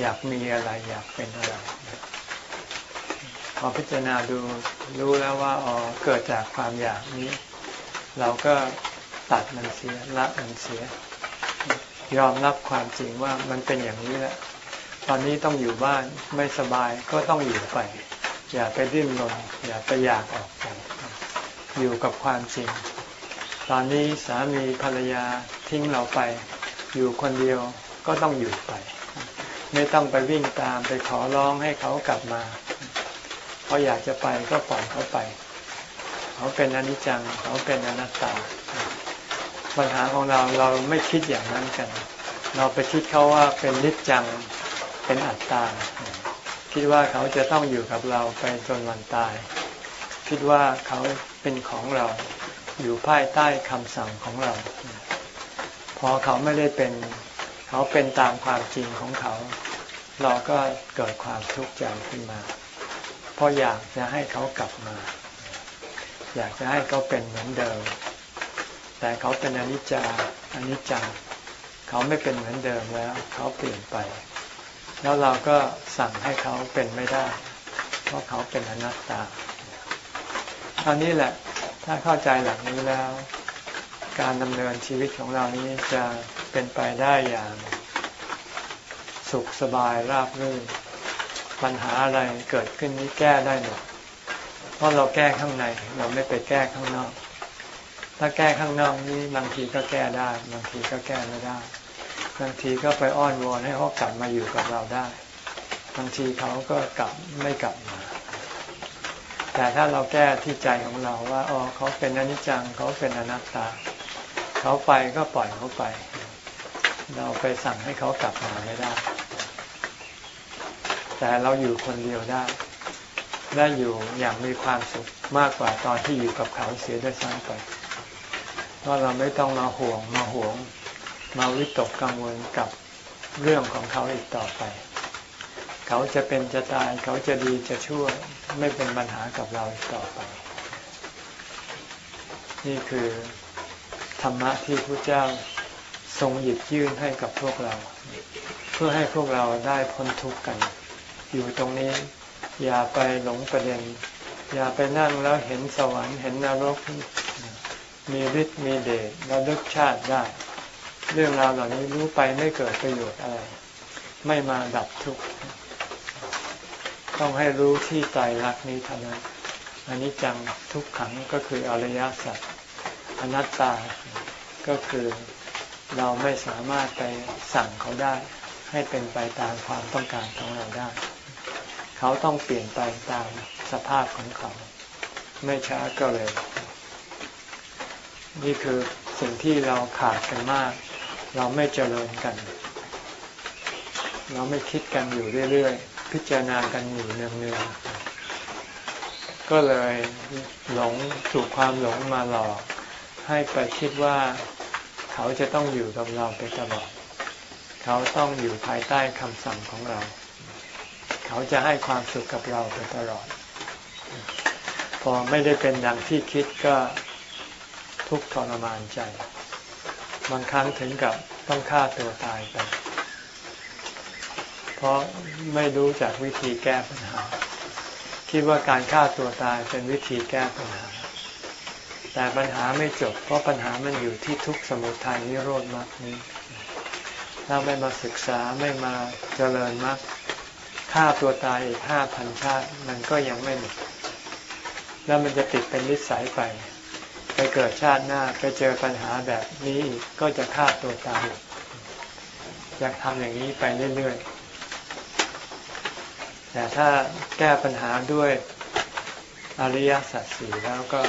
อยากมีอะไร อยากเป็นอะไรพอพิจารณาดูรู้แล้วว่าอ๋อเกิดจากความอยากนี้ เราก็ตัดมันเสียละมันเสีย ยอมรับความจริงว่ามันเป็นอย่างนี้แหละ ตอนนี้ต้องอยู่บ้านไม่สบายก็ต้องอยู่ไป อย่าไปดิ้นรนอย่าไปอยากออกไปอยู่กับความจริง ตอนนี้สามีภรรยาทิ้งเราไป อยู่คนเดียวก็ต้องอยู่ไป ไม่ต้องไปวิ่งตามไปขอร้องให้เขากลับมาเขาอยากจะไปก็ปล่อยเขาไป เขาเป็นอนิจจังเขาเป็นอนัตตา ปัญหาของเราเราไม่คิดอย่างนั้นกัน เราไปคิดเขาว่าเป็นนิจจังเป็นอัตตา คิดว่าเขาจะต้องอยู่กับเราไปจนวันตาย คิดว่าเขาเป็นของเราอยู่ภายใต้คำสั่งของเรา พอเขาไม่ได้เป็น เขาเป็นตามความจริงของเขา เราก็เกิดความทุกข์ใจขึ้นมา เพราะอยากจะให้เขากลับมา อยากจะให้เขาเป็นเหมือนเดิม แต่เขาเป็นอนิจจาอนิจจังเขาไม่เป็นเหมือนเดิมแล้ว เขาเปลี่ยนไป แล้วเราก็สั่งให้เขาเป็นไม่ได้ เพราะเขาเป็นอนัตตาตอนนี้แหละถ้าเข้าใจหลักนี้แล้ว การดำเนินชีวิตของเรานี้จะเป็นไปได้อย่าง สุขสบายราบรื่น ปัญหาอะไรเกิดขึ้นนี้แก้ได้หมดเพราะเราแก้ข้างในเราไม่ไปแก้ข้างนอก ถ้าแก้ข้างนอกนี้บางทีก็แก้ได้บางทีก็แก้ไม่ได้ บางทีก็ไปอ้อนวอนให้เขากลับมาอยู่กับเราได้ บางทีเขาก็กลับไม่กลับมา แต่ถ้าเราแก้ที่ใจของเราว่าอ๋อเขาเป็นอนิจจังเขาเป็นอนัตตา เขาไปก็ปล่อยเขาไป เราไปสั่งให้เขากลับมาไม่ได้ แต่เราอยู่คนเดียวได้ได้อยู่อย่างมีความสุขมากกว่าตอนที่อยู่กับเขาเสียด้วยซ้ำไปเพราะเราไม่ต้องมาห่วงมาห่วง มาวิตกกังวลกับเรื่องของเขาอีกต่อไป เขาจะเป็นจะตายเขาจะดีจะชั่วไม่เป็นปัญหากับเราอีกต่อไป นี่คือธรรมะที่พระเจ้าทรงหยิบยื่นให้กับพวกเรา เพื่อให้พวกเราได้พ้นทุกข์กัน อยู่ตรงนี้ อย่าไปหลงประเด็น อย่าไปนั่งแล้วเห็นสวรรค์เห็นนรก มีฤทธิ์มีเดชระลึกชาติได้ เรื่องราวเหล่านี้รู้ไปไม่เกิดประโยชน์อะไร ไม่มาดับทุกข์ต้องให้รู้ที่ใจรักนี้เท่านั้นอันนี้จังทุกขังก็คืออริยสัจอนัตตา ก็คือเราไม่สามารถไปสั่งเขาได้ ให้เป็นไปตามความต้องการของเราได้ เขาต้องเปลี่ยนไปตามสภาพของเขา ไม่ช้าก็เร็วนี่คือสิ่งที่เราขาดกันมาก เราไม่เจริญกัน เราไม่คิดกันอยู่เรื่อยๆ พิจารณากันอยู่เนืองๆ ก็เลยหลงถูกความหลงมาหลอก ให้ไปคิดว่าเขาจะต้องอยู่กับเราไปตลอด เขาต้องอยู่ภายใต้คำสั่งของเรา เขาจะให้ความสุขกับเราไปตลอด พอไม่ได้เป็นดังที่คิดก็ทุกข์ทรมานใจ บางครั้งถึงกับต้องฆ่าตัวตายไปเพราะไม่รู้จักวิธีแก้ปัญหา คิดว่าการฆ่าตัวตายเป็นวิธีแก้ปัญหา แต่ปัญหาไม่จบ เพราะปัญหามันอยู่ที่ทุกสมุทัยนิโรธมรรคนี้ถ้าไม่มาศึกษาไม่มาเจริญมรรคฆ่าตัวตายอีกห้าพันชาติมันก็ยังไม่หมดแล้วมันจะติดเป็นนิสัยไป ไปเกิดชาติหน้าไปเจอปัญหาแบบนี้ก็จะฆ่าตัวตายอยากทำอย่างนี้ไปเรื่อยๆ แต่ถ้าแก้ปัญหาด้วยอริยสัจสี่แล้วก็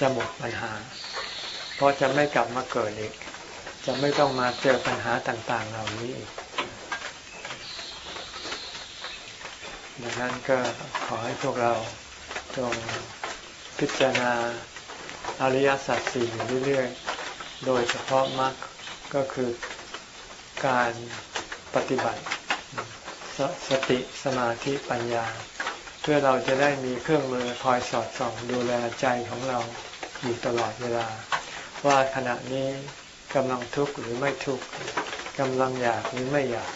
จะหมดปัญหา เพราะจะไม่กลับมาเกิดอีก จะไม่ต้องมาเจอปัญหาต่างๆเหล่านี้อีกดังนั้นก็ขอให้พวกเราจงพิจารณา อริยสัจสี่อยู่เรื่อยๆ โดยเฉพาะมรรคก็คือการปฏิบัติสสติสมาธิปัญญา เพื่อเราจะได้มีเครื่องมือคอยสอดส่องดูแลใจของเราอยู่ตลอดเวลา ว่าขณะนี้กำลังทุกข์หรือไม่ทุกข์กำลังอยากหรือไม่อยาก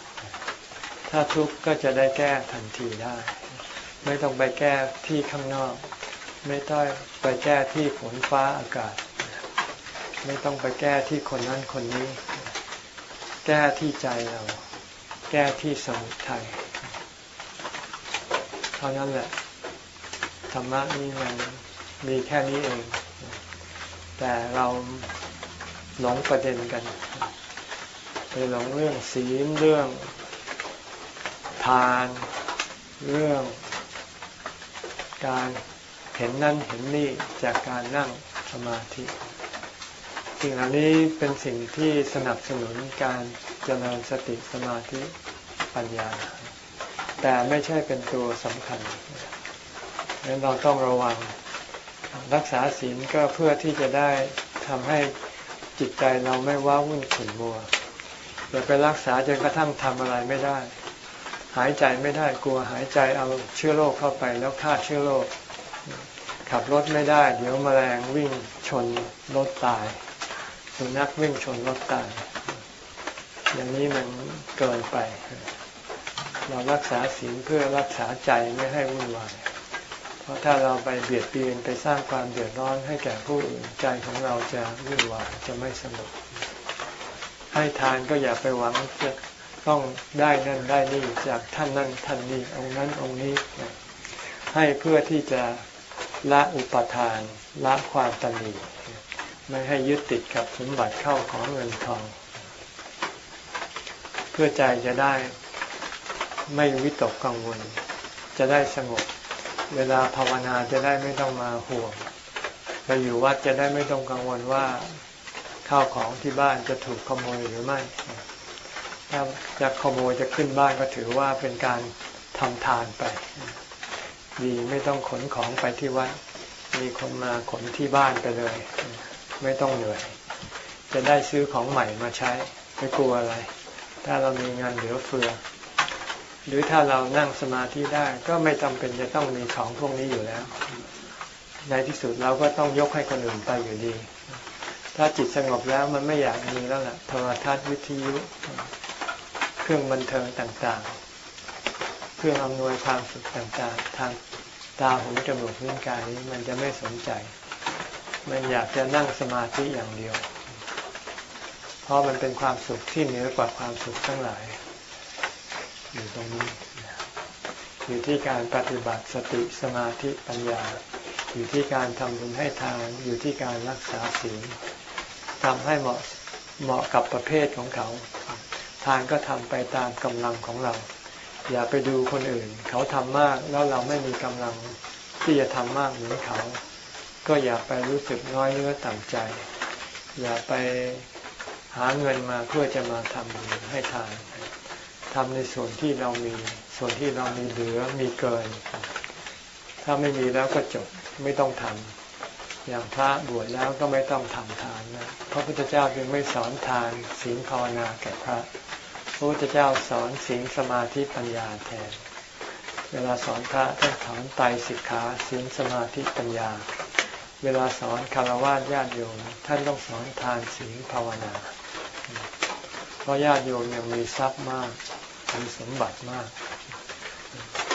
ถ้าทุกข์ก็จะได้แก้ทันทีได้ ไม่ต้องไปแก้ที่ข้างนอก ไม่ต้องไปแก้ที่ฝนฟ้าอากาศ ไม่ต้องไปแก้ที่คนนั้นคนนี้ แก้ที่ใจเรา แก้ที่สมุทัยเท่านั้นแหละธรรมะนี่มันมีแค่นี้เอง แต่เราหลงประเด็นกันไปหลงเรื่องศีลเรื่องทาน เรื่องการ เห็นนั่นเห็นนี่จากการนั่งสมาธิ สิ่งเหล่านี้เป็นสิ่งที่สนับสนุนการเจริญสติสมาธิปัญญา แต่ไม่ใช่เป็นตัวสำคัญดังนั้นเราต้องระวังรักษาศีลก็เพื่อที่จะได้ทำให้จิตใจเราไม่ว้าวุ่นขุ่นมัวอย่าไปรักษาจนกระทั่งทำอะไรไม่ได้ หายใจไม่ได้กลัวหายใจเอาเชื้อโรคเข้าไปแล้วฆ่าเชื้อโรค ขับรถไม่ได้ เดี๋ยวมแมลงวิ่งชนรถตายสุนัขวิ่งชนรถตาย อย่างนี้มันเกินไป เรารักษาศีลเพื่อรักษาใจไม่ให้วุ่นวายเพราะถ้าเราไปเบียดเบียนไปสร้างความเดือดร้อนให้แก่ผู้อื่นใจของเราจะวุ่นวายจะไม่สงบให้ทานก็อย่าไปหวังจะต้องได้นั่นได้นี่จากท่านนั่นท่านนี้องค์นั้นองค์นี้ให้เพื่อที่จะ ละอุปทานละความตนีไม่ให้ยึดติดกับสมบัติเข้าของเงินทอง เพื่อใจจะได้ไม่วิตกกังวล จะได้สงบ เวลาภาวนาจะได้ไม่ต้องมาห่วงไปอยู่วัดจะได้ไม่ต้องกังวลว่าข้าวของที่บ้านจะถูกขโมยหรือไม่ ถ้าจะขโมยจะขึ้นบ้านก็ถือว่าเป็นการทำทานไป ดีไม่ต้องขนของไปที่วัด มีคนมาขนที่บ้านไปเลย ไม่ต้องเหนื่อย จะได้ซื้อของใหม่มาใช้ไม่กลัวอะไร ถ้าเรามีเงินเหลือเฟือ หรือถ้าเรานั่งสมาธิได้ก็ไม่จำเป็นจะต้องมีของพวกนี้อยู่แล้ว ในที่สุดเราก็ต้องยกให้คนอื่นไปอยู่ดี ถ้าจิตสงบแล้วมันไม่อยากมีแล้วล่ะโทรทัศน์วิทยุ เครื่องบันเทิงต่างๆ เครื่องอำนวยความสุขต่างๆ ทาง ตาหูจมูกลิ้นกายนี้มันจะไม่สนใจ มันอยากจะนั่งสมาธิอย่างเดียว เพราะมันเป็นความสุขที่เหนือกว่าความสุขทั้งหลาย อยู่ตรงนี้ อยู่ที่การปฏิบัติสติสมาธิปัญญา อยู่ที่การทำบุญให้ทาน อยู่ที่การรักษาศีลทำให้เหมาะเหมาะกับประเภทของเขา ทานก็ทำไปตามกำลังของเรา อย่าไปดูคนอื่น เขาทำมากแล้วเราไม่มีกำลังที่จะทำมากเหมือนเขา ก็อย่าไปรู้สึกน้อยเนื้อต่ำใจ อย่าไปหาเงินมาเพื่อจะมาทำให้ทานทำในส่วนที่เรามี ส่วนที่เรามีเหลือมีเกิน ถ้าไม่มีแล้วก็จบไม่ต้องทำอย่างพระบวชแล้วก็ไม่ต้องทำทานนะพระพุทธเจ้าจึงไม่สอนทานศีลภาวนาแก่พระ ระพุทธเจ้าสอนศีลสมาธิปัญญาแทน เวลาสอนพระท่านสอนไตรสิกขาศีลสมาธิปัญญา เวลาสอนคารวะญาติโยมท่านต้องสอนทานศีลภาวนา เพราะญาติโยมยังมีทรัพย์มากมีสมบัติมาก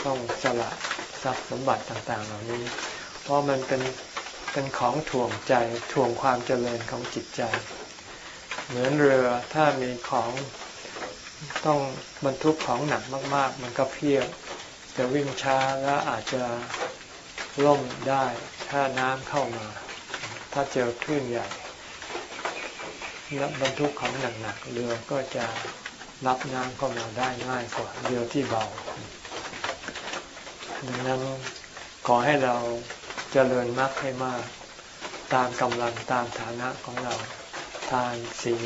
ต้องสละทรัพย์สมบัติต่างๆ เหล่านี้ เพราะมันเป็นเป็นของถ่วงใจถ่วงความเจริญของจิตใจ เหมือนเรือถ้ามีของ ต้องบรรทุกของหนักมาก ๆ มันก็เพียงจะวิ่งช้าและอาจจะล่มได้ถ้าน้ำเข้ามา ถ้าเจอคลื่นใหญ่นับรรทุกของหนักๆเรือก็จะรับน้ำเข้ามาได้ง่ายกว่าเรือที่เบา ดังนั้นขอให้เราเจริญมากให้มาก ตามกำลังตามฐานะของเรา ทานศีล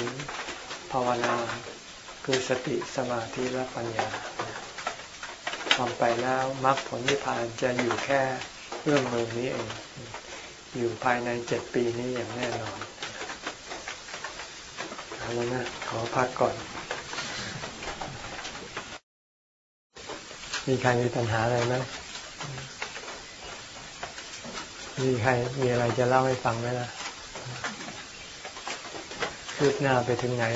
ภาวนา คือสติสมาธิและปัญญาทำไปแล้วมรรคผลนิพพานจะอยู่แค่เอื้อมมือนี้เองอยู่ภายในเจ็ดปีนี้อย่างแน่นอนเอาแล้วนะขอพักก่อน มีใครมีปัญหาอะไรไหมมีใครมีอะไรจะเล่าให้ฟังไหมล่ะคืบหน้าไปถึงไหน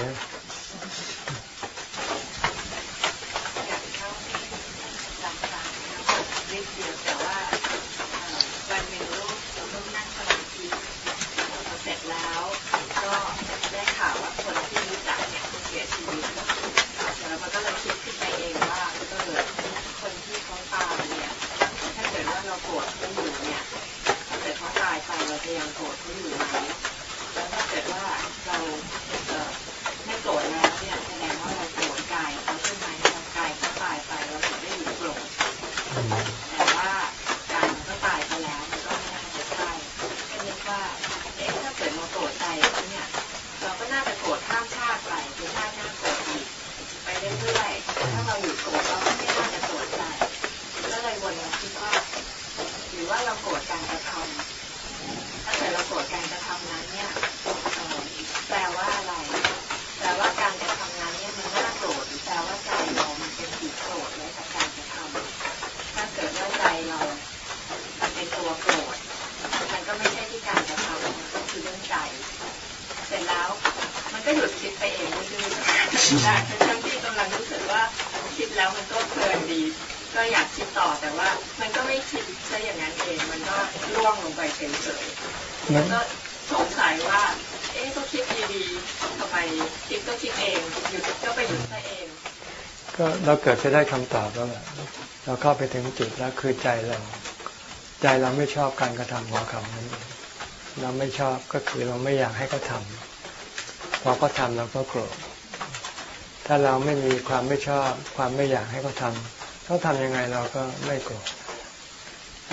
แล้วมันก็เพลินดี ก็อยากคิดต่อแต่ว่า มันก็ไม่คิดซะอย่างนั้นเองมันก็ล่วงลงไปเฉยๆมันก็สงสัยว่า เอ๊ะก็คิดดีๆทำไมคิดก็คิดเองหยุดก็ไปหยุดซะเอง ก็เราเกิดจะได้คำตอบแล้วแหละเราเข้าไปถึงจุดแล้วคือใจเรา ใจเราไม่ชอบการกระทำของเขานั้นเราไม่ชอบก็คือเราไม่อยากให้เขาทาพอเขาทาเราก็โกรธ ถ้าเราไม่มีความไม่ชอบ ความไม่อยากให้เขาทำเขาทำยังไงเราก็ไม่โกรธ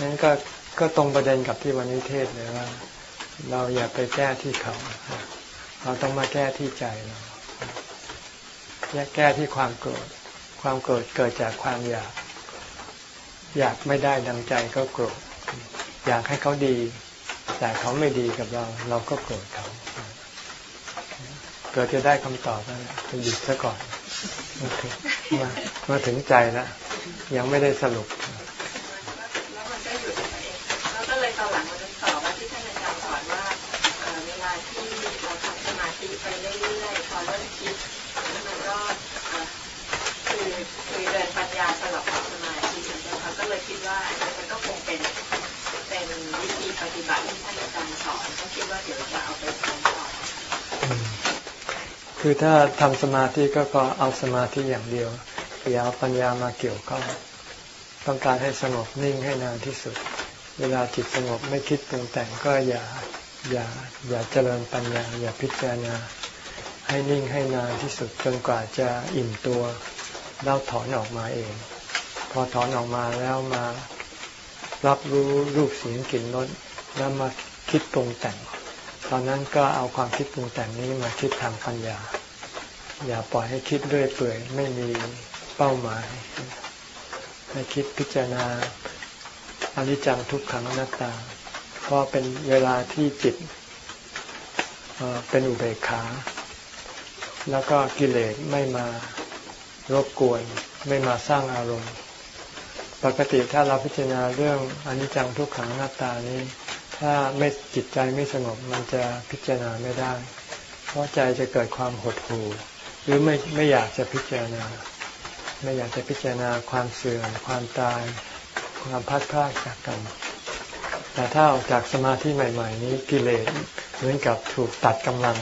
นั้นก็ก็ตรงประเด็นกับที่วันนี้เทศเลยว่า เราอย่าไปแก้ที่เขา เราต้องมาแก้ที่ใจเราแก้ที่ความโกรธความโกรธเกิดจากความอยาก อยากไม่ได้ดังใจก็โกรธอยากให้เขาดี แต่เขาไม่ดีกับเรา เราก็โกรธเขา เกิดจะได้คำตอบแล้วจะหยุดซะก่อนมามาถึงใจแล้วยังไม่ได้สรุปแล้วมันก็หยุดเองแล้วก็เลยตอนหลังมันต่อว่าที่ท่านอาจารย์สอนว่าเวลาที่เราทำสมาธิไปเรื่อยๆพอเริ่มคิดแล้วมันก็คือคือเดินปัญญาสลับกับสมาธิเขาก็เลยคิดว่ามันก็คงเป็นเป็นวิธีปฏิบัติที่ท่านอาจารย์สอนเขาคิดว่าเดี๋ยวจะเอาไปทำต่อ คือถ้าทำสมาธิก็ก็เอาสมาธิอย่างเดียวอย่าเอาปัญญามาเกี่ยวข้องต้องการให้สงบนิ่งให้นานที่สุด เวลาจิตสงบไม่คิดปรุงแต่งก็อย่าอย่าอย่าเจริญปัญญา อย่าพิจารณา ให้นิ่งให้นานที่สุดจนกว่าจะอิ่มตัวแล้วถอนออกมาเอง พอถอนออกมาแล้วมารับรู้รูปเสียงกลิ่นรสแล้วมาคิดปรุงแต่ง ตอนนั้นก็เอาความคิดปรุงแต่งนี้มาคิดทางปัญญา อย่าปล่อยให้คิดเรื่อยเปื่อยไม่มีเป้าหมาย ให้คิดพิจารณาอนิจจังทุกขังอนัตตา เพราะเป็นเวลาที่จิตเป็นอุเบกขา แล้วก็กิเลสไม่มารบกวน ไม่มาสร้างอารมณ์ ปกติถ้าเราพิจารณาเรื่องอนิจจังทุกขังหน้าตานี้ ถ้าไม่จิตใจไม่สงบมันจะพิจารณาไม่ได้ เพราะใจจะเกิดความหดหู่ หรือไม่ไม่อยากจะพิจารณา ไม่อยากจะพิจารณาความเสื่อมความตาย ความพัดพลาดจากกัน แต่ถ้าออกจากสมาธิใหม่ ๆ นี้กิเลสเหมือนกับถูกตัดกำลัง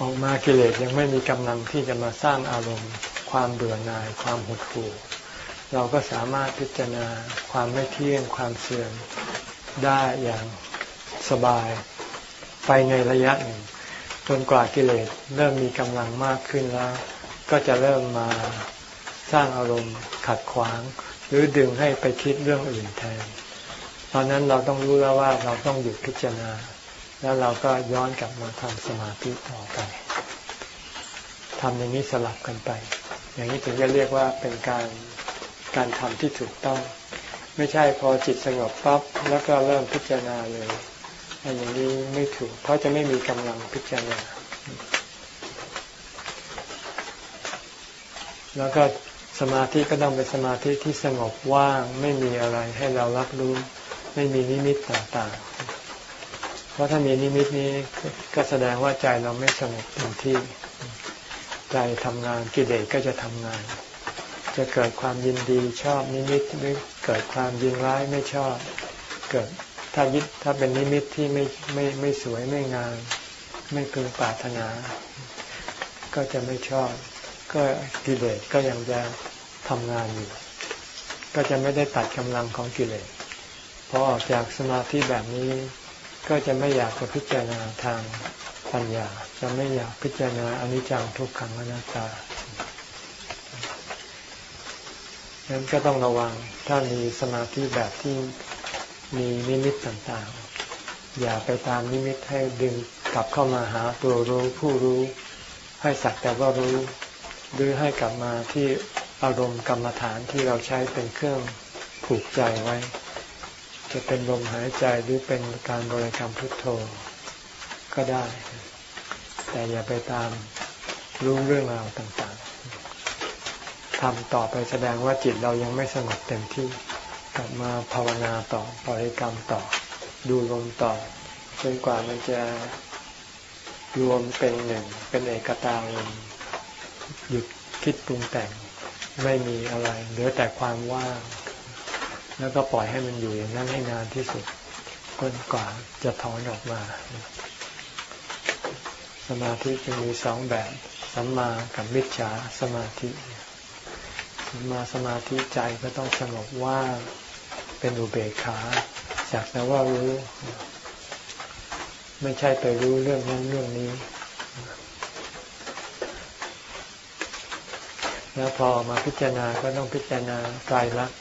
ออกมากิเลสยังไม่มีกำลังที่จะมาสร้างอารมณ์ ความเบื่อหน่าย ความหดหู่เราก็สามารถพิจารณาความไม่เที่ยงความเสื่อม ได้อย่างสบายไปในระยะหนึ่งจนกว่ากิเลสเริ่มมีกำลังมากขึ้นแล้ว ก็จะเริ่มมาสร้างอารมณ์ขัดขวาง หรือดึงให้ไปคิดเรื่องอื่นแทน ตอนนั้นเราต้องรู้แล้วว่าเราต้องหยุดพิจารณา แล้วเราก็ย้อนกลับมาทำสมาธิต่อไปทำอย่างนี้สลับกันไป อย่างนี้ถึงจะเรียกว่าเป็นการการทำที่ถูกต้อง ไม่ใช่พอจิตสงบปั๊บแล้วก็เริ่มพิจารณาเลยอันอย่างนี้ไม่ถูก เพราะจะไม่มีกำลังพิจารณา แล้วก็สมาธิก็ต้องเป็นสมาธิที่สงบว่างไม่มีอะไรให้เรารับรู้ ไม่มีนิมิตต่างๆ เพราะถ้ามีนิมิตนี้ก็แสดงว่าใจเราไม่สงบเต็มที่ใจทำงานกิเลสก็จะทำงาน จะเกิดความยินดีชอบนิมิตหรือ เกิดความยินร้ายไม่ชอบ เกิดถ้ายิถ้าเป็นนิมิตที่ไม่ไม่ไม่สวยไม่งามไม่พึงปรารถนา ก็จะไม่ชอบ ก็กิเลสก็ยังจะทำงานอยู่ ก็จะไม่ได้ตัดกำลังของกิเลสพอออกจากสมาธิแบบนี้ ก็จะไม่อยากจะพิจารณาทางปัญญา จะไม่อยากพิจารณาอนิจจังทุกขังอนัตตาดัง นั้นก็ต้องระวังถ้ามีสมาธิแบบที่มีนิมิตต่างๆ อย่าไปตามนิมิตให้ดึงกลับเข้ามาหาตัวรู้ผู้รู้ให้สักแต่ว่ารู้หรือให้กลับมาที่อารมณ์กรรมฐานที่เราใช้เป็นเครื่องผูกใจไว้ จะเป็นลมหายใจหรือเป็นการบริกรรมพุทโธก็ได้ แต่อย่าไปตามรู้เรื่องราวต่างๆ ทำต่อไปแสดงว่าจิตเรายังไม่สงบเต็มที่ กลับมาภาวนาต่อบริกรรมต่อ ดูลมต่อจนกว่ามันจะรวมเป็นหนึ่งเป็นเอกตาลมหยุดคิดปรุงแต่งไม่มีอะไรเหลือแต่ความว่าง แล้วก็ปล่อยให้มันอยู่อย่างนั้นให้นานที่สุดจนกว่าจะถอนออกมา สมาธิจะมีสองแบบ สัมมากับมิจฉาสมาธิ มาสมาธิใจก็ต้องสงบว่าเป็นอุเบกขาจากแต่ว่ารู้ ไม่ใช่ไปรู้เรื่องนั้นเรื่องนี้ แล้วพอมาพิจารณาก็ต้องพิจารณาไตรลักษณ์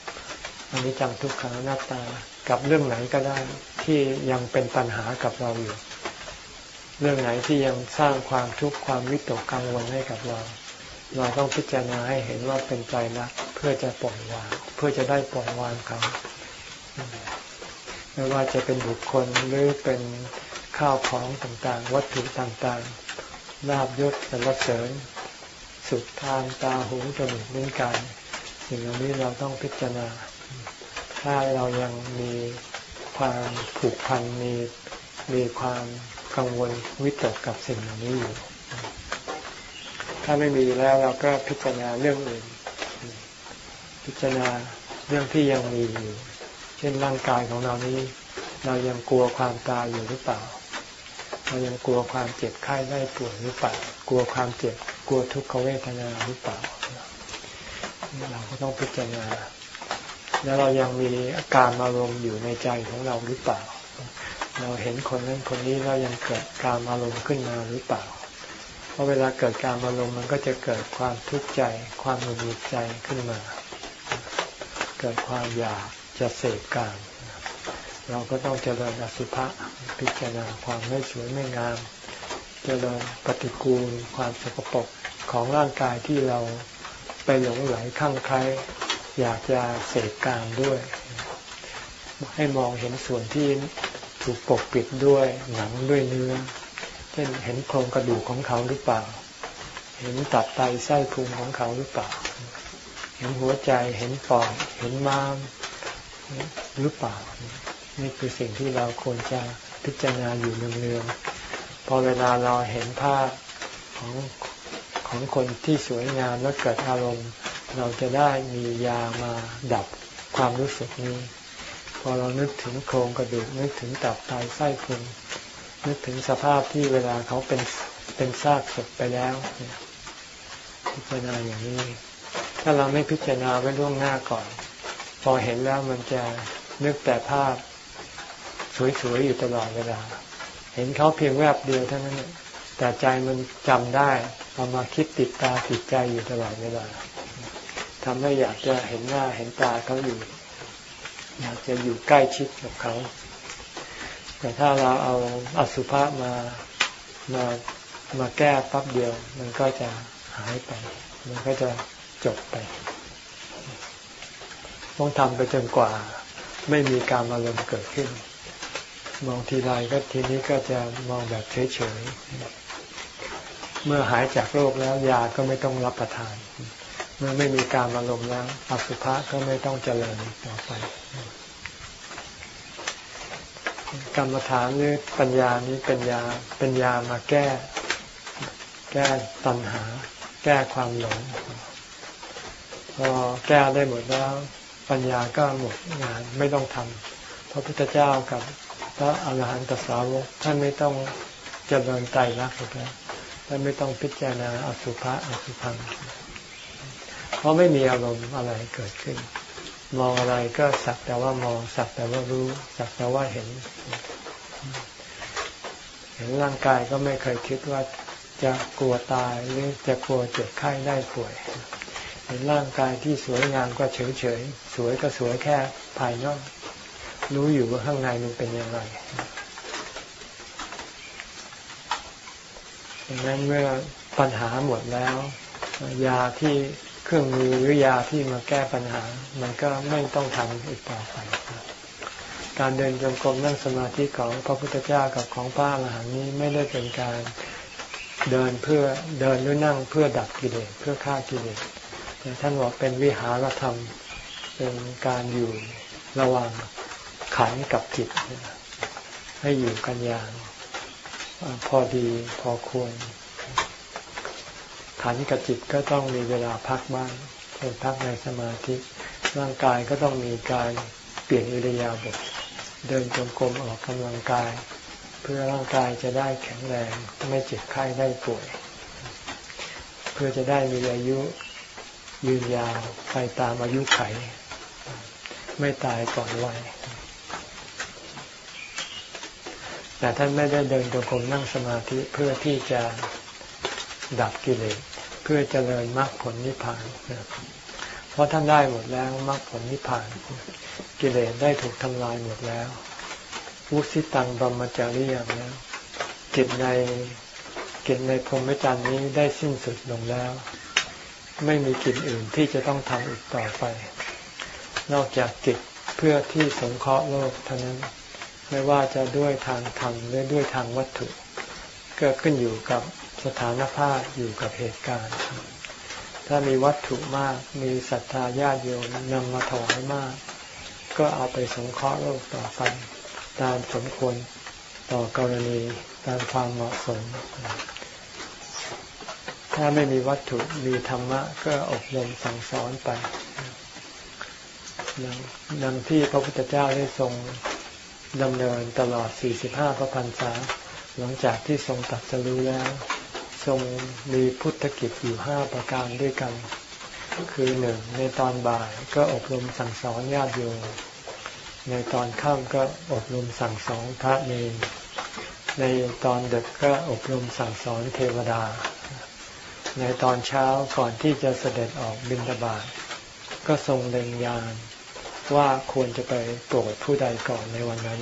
อันนี้จังทุกขังหน้าตากับเรื่องไหนก็ได้ที่ยังเป็นปัญหากับเราอยู่ เรื่องไหนที่ยังสร้างความทุกข์ความวิตกกังวลให้กับเรา เราต้องพิจารณาให้เห็นว่าเป็นใจรักเพื่อจะปล่อยวาง เพื่อจะได้ปล่อยวางเขาไม่ว่าจะเป็นบุคคลหรือเป็นข้าวของต่างๆ วัตถุต่างๆลาบยศสรรเสริญ สุดทางตาหูจมูกนิ้วกายสิ่งเหล่านี้เราต้องพิจารณา ถ้าเรายังมีความผูกพันมีมีความกังวลวิตกกับสิ่งเหล่านี้อยู่ ถ้าไม่มีแล้วเราก็พิจารณาเรื่องอื่น พิจารณาเรื่องที่ยังมีอยู่ เช่นร่างกายของเรานี้ เรายังกลัวความตายอยู่หรือเปล่า เรายังกลัวความเจ็บไข้ได้ป่วยหรือเปล่า กลัวความเจ็บ กลัวทุกขเวทนาหรือเปล่า เราก็ต้องพิจารณา แล้วเรายังมีอาการอารมณ์อยู่ในใจของเราหรือเปล่า เราเห็นคนนั้นคนนี้เรายังเกิดการอารมณ์ขึ้นมาหรือเปล่า ราะเวลาเกิดการอารมณ์มันก็จะเกิดความทุกข์ใจ ความหงุดหงิดใจขึ้นมา เกิดความอยากจะเสพการ เราก็ต้องเจริญอสุภะพิจารณาความไม่สวยไม่งาม เจริญปฏิกูลความสกปรกของร่างกายที่เราไปหลงไหลข้างใครอยากจะเสกกามด้วย ให้มองเห็นส่วนที่ถูกปกปิดด้วยหนังด้วยเนื้อ ช่นเห็นโครงกระดูกของเขาหรือเปล่า เห็นตับไตไส้พุงของเขาหรือเปล่า เห็นหัวใจ เห็นปอด เห็นม้ามหรือเปล่า นี่คือสิ่งที่เราควรจะพิจารณาอยู่เนืองๆ พอเวลาเราเห็นภาพของของคนที่สวยงามแล้วเกิดอารมณ์ เราจะได้มียามาดับความรู้สึกนี้ พอเรานึกถึงโครงกระดูกนึกถึงตับไตไส้พุง นึกถึงสภาพที่เวลาเขาเป็นเป็นซากศพไปแล้ว พิจารณาอย่างนี้ ถ้าเราไม่พิจารณาไว้ล่วงหน้าก่อน พอเห็นแล้วมันจะนึกแต่ภาพสวยๆอยู่ตลอดเวลา เห็นเขาเพียงแวบเดียวเท่านั้นแต่ใจมันจำได้เอามาคิดติดตาติดใจอยู่ตลอดเวลาทำให้อยากจะเห็นหน้าเห็นตาเขาอยู่ อยากจะอยู่ใกล้ชิดกับเขา แต่ถ้าเราเอาอสุภะมามามาแก้ปั๊บเดียว มันก็จะหายไป มันก็จะจบไป ต้องทำไปจนกว่า ไม่มีการอารมณ์เกิดขึ้น มองทีไรก็ทีนี้ก็จะมองแบบเฉยๆ เมื่อหายจากโรคแล้วยาก็ไม่ต้องรับประทาน เมื่อไม่มีการอารมณ์แล้วอสุภะก็ไม่ต้องเจริญต่อไป กรรมฐานหรือปัญญานี้เป็นยาเป็นยามาแก้ แก้ตัณหา แก้ความหลงพอแก้ได้หมดแล้ว ปัญญาก็หมดงานไม่ต้องทำพระพุทธเจ้ากับพระอาหารหันตสาวกท่านไม่ต้องเจริญใจรักแล้วท่านไม่ต้องพิจารณาอสุภะอสุพังเพราะไม่มีอารมณ์อะไรเกิดขึ้น มองอะไรก็สักแต่ว่ามองสักแต่ว่ารู้ สักแต่ว่าเห็น เห็นร่างกายก็ไม่เคยคิดว่าจะกลัวตายหรือจะกลัวเจ็บไข้ได้ป่วย เห็นร่างกายที่สวยงามก็เฉยเฉยสวยก็สวยแค่ภายนอก รู้อยู่ว่าข้างในมันเป็นยังไงดังนั้นเมื่อปัญหาหมดแล้ว ยาที่ เครื่องมือหรือยาที่มาแก้ปัญหา มันก็ไม่ต้องทำอีกต่อไป การเดินจงกรมนั่งสมาธิของพระพุทธเจ้ากับของพระอรหันต์นี้ไม่ได้เป็นการเดินเพื่อเดินหรือนั่งเพื่อดับกิเลสเพื่อฆ่ากิเลสแต่ท่านบอกเป็นวิหารธรรมเป็นการอยู่ระหว่างขันกับจิตให้อยู่กันอย่างพอดีพอควร ขันกับจิตก็ต้องมีเวลาพักบ้างเช่นพักในสมาธิ ร่างกายก็ต้องมีการเปลี่ยนอิริยาบถเดินจงกรมออกกำลังกาย เพื่อร่างกายจะได้แข็งแรงไม่เจ็บไข้ได้ป่วย เพื่อจะได้มีอายุยืนยาวไปตามอายุไข ไม่ตายก่อนวัยแต่ท่านไม่ได้เดินจงกรมนั่งสมาธิเพื่อที่จะ ดับกิเลสเพื่อเจริญมรรคผลนิพพานเพราะท่านได้หมดแล้วมรรคผลนิพพาน กิเลสได้ถูกทำลายหมดแล้ววุสิตังบรมจารีย่างแล้วกิจในกิจในพรหมจรรย์นี้ได้สิ้นสุดลงแล้ว ไม่มีกิจอื่นที่จะต้องทำอีกต่อไป นอกจากกิจเพื่อที่สงเคราะห์โลกเท่านั้นไม่ว่าจะด้วยทางธรรมหรือด้วยทางวัตถุ ก็ขึ้นอยู่กับ สถานภาพอยู่กับเหตุการณ์ ถ้ามีวัตถุมากมีศรัทธาญาติโยมนำมาถวายมาก ก็เอาไปสงเคราะห์โลกต่อไปตามสมควรต่อกรณีตามความเหมาะสม ถ้าไม่มีวัตถุมีธรรมะ ก็อบรมสั่งสอนไปดังที่พระพุทธเจ้าได้ทรงดำเนินตลอด 45 พระพรรษา หลังจากที่ทรงตัดสรู้แล้ว ทรงมีพุทธกิจอยู่ห้าประการด้วยกัน คือหนึ่งในตอนบ่ายก็อบรมสั่งสอนญาติโยมในตอนค่ำก็อบรมสั่งสอนพระเนรในตอนดึกก็อบรมสั่งสอนเทวดา ในตอนเช้าก่อนที่จะเสด็จออกบิณฑบาตก็ทรงเล็งยานว่าควรจะไปโปรดผู้ใดก่อนในวันนั้น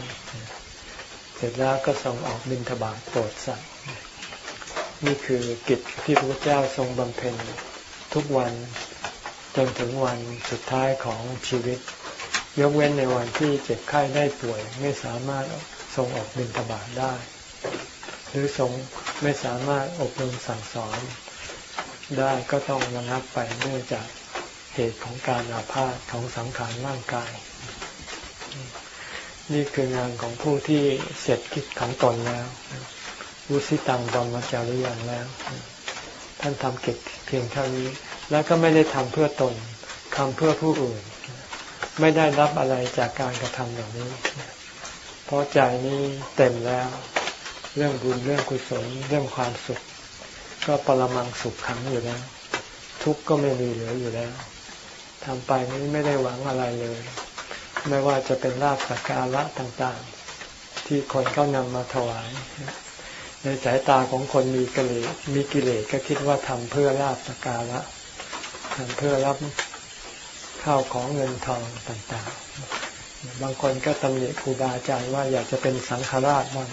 เสร็จแล้วก็ทรงออกบิณฑบาตโปรดสัตว์ นี่คือกิจที่พระเจ้าทรงบำเพ็ญทุกวันจนถึงวันสุดท้ายของชีวิต ยกเว้นในวันที่เจ็บไข้ได้ป่วย ไม่สามารถทรงออกบิณฑบาตได้ หรือทรงไม่สามารถอบรมสั่งสอน ได้ก็ต้องระงับไปเนื่องจากเหตุของการอาพาธของสังขารร่างกาย นี่คืองานของผู้ที่เสร็จกิจของตนแล้ว วุสิตังบรมจาริยังแล้ว ท่านทำกิจเพียงเท่านี้ แล้วก็ไม่ได้ทำเพื่อตนทำเพื่อผู้อื่น ไม่ได้รับอะไรจากการกระทำอย่างนี้ เพราะใจนี้เต็มแล้ว เรื่องบุญเรื่องกุศลเรื่องความสุข ก็ปรมังสุขขังอยู่แล้ว ทุกข์ก็ไม่มีเหลืออยู่แล้วทำไปนี้ไม่ได้หวังอะไรเลย ไม่ว่าจะเป็นลาภสักการะต่างๆ ที่คนเขานำมาถวาย ในสายตาของคนมีกิเลสมีกิเลสก็คิดว่าทำเพื่อลาภสัการะทำเพื่อรับข้าวของเงินทองต่างๆ บางคนก็ตำหนิครูบาอาจารย์ว่าอยากจะเป็นสังฆราชบ้าง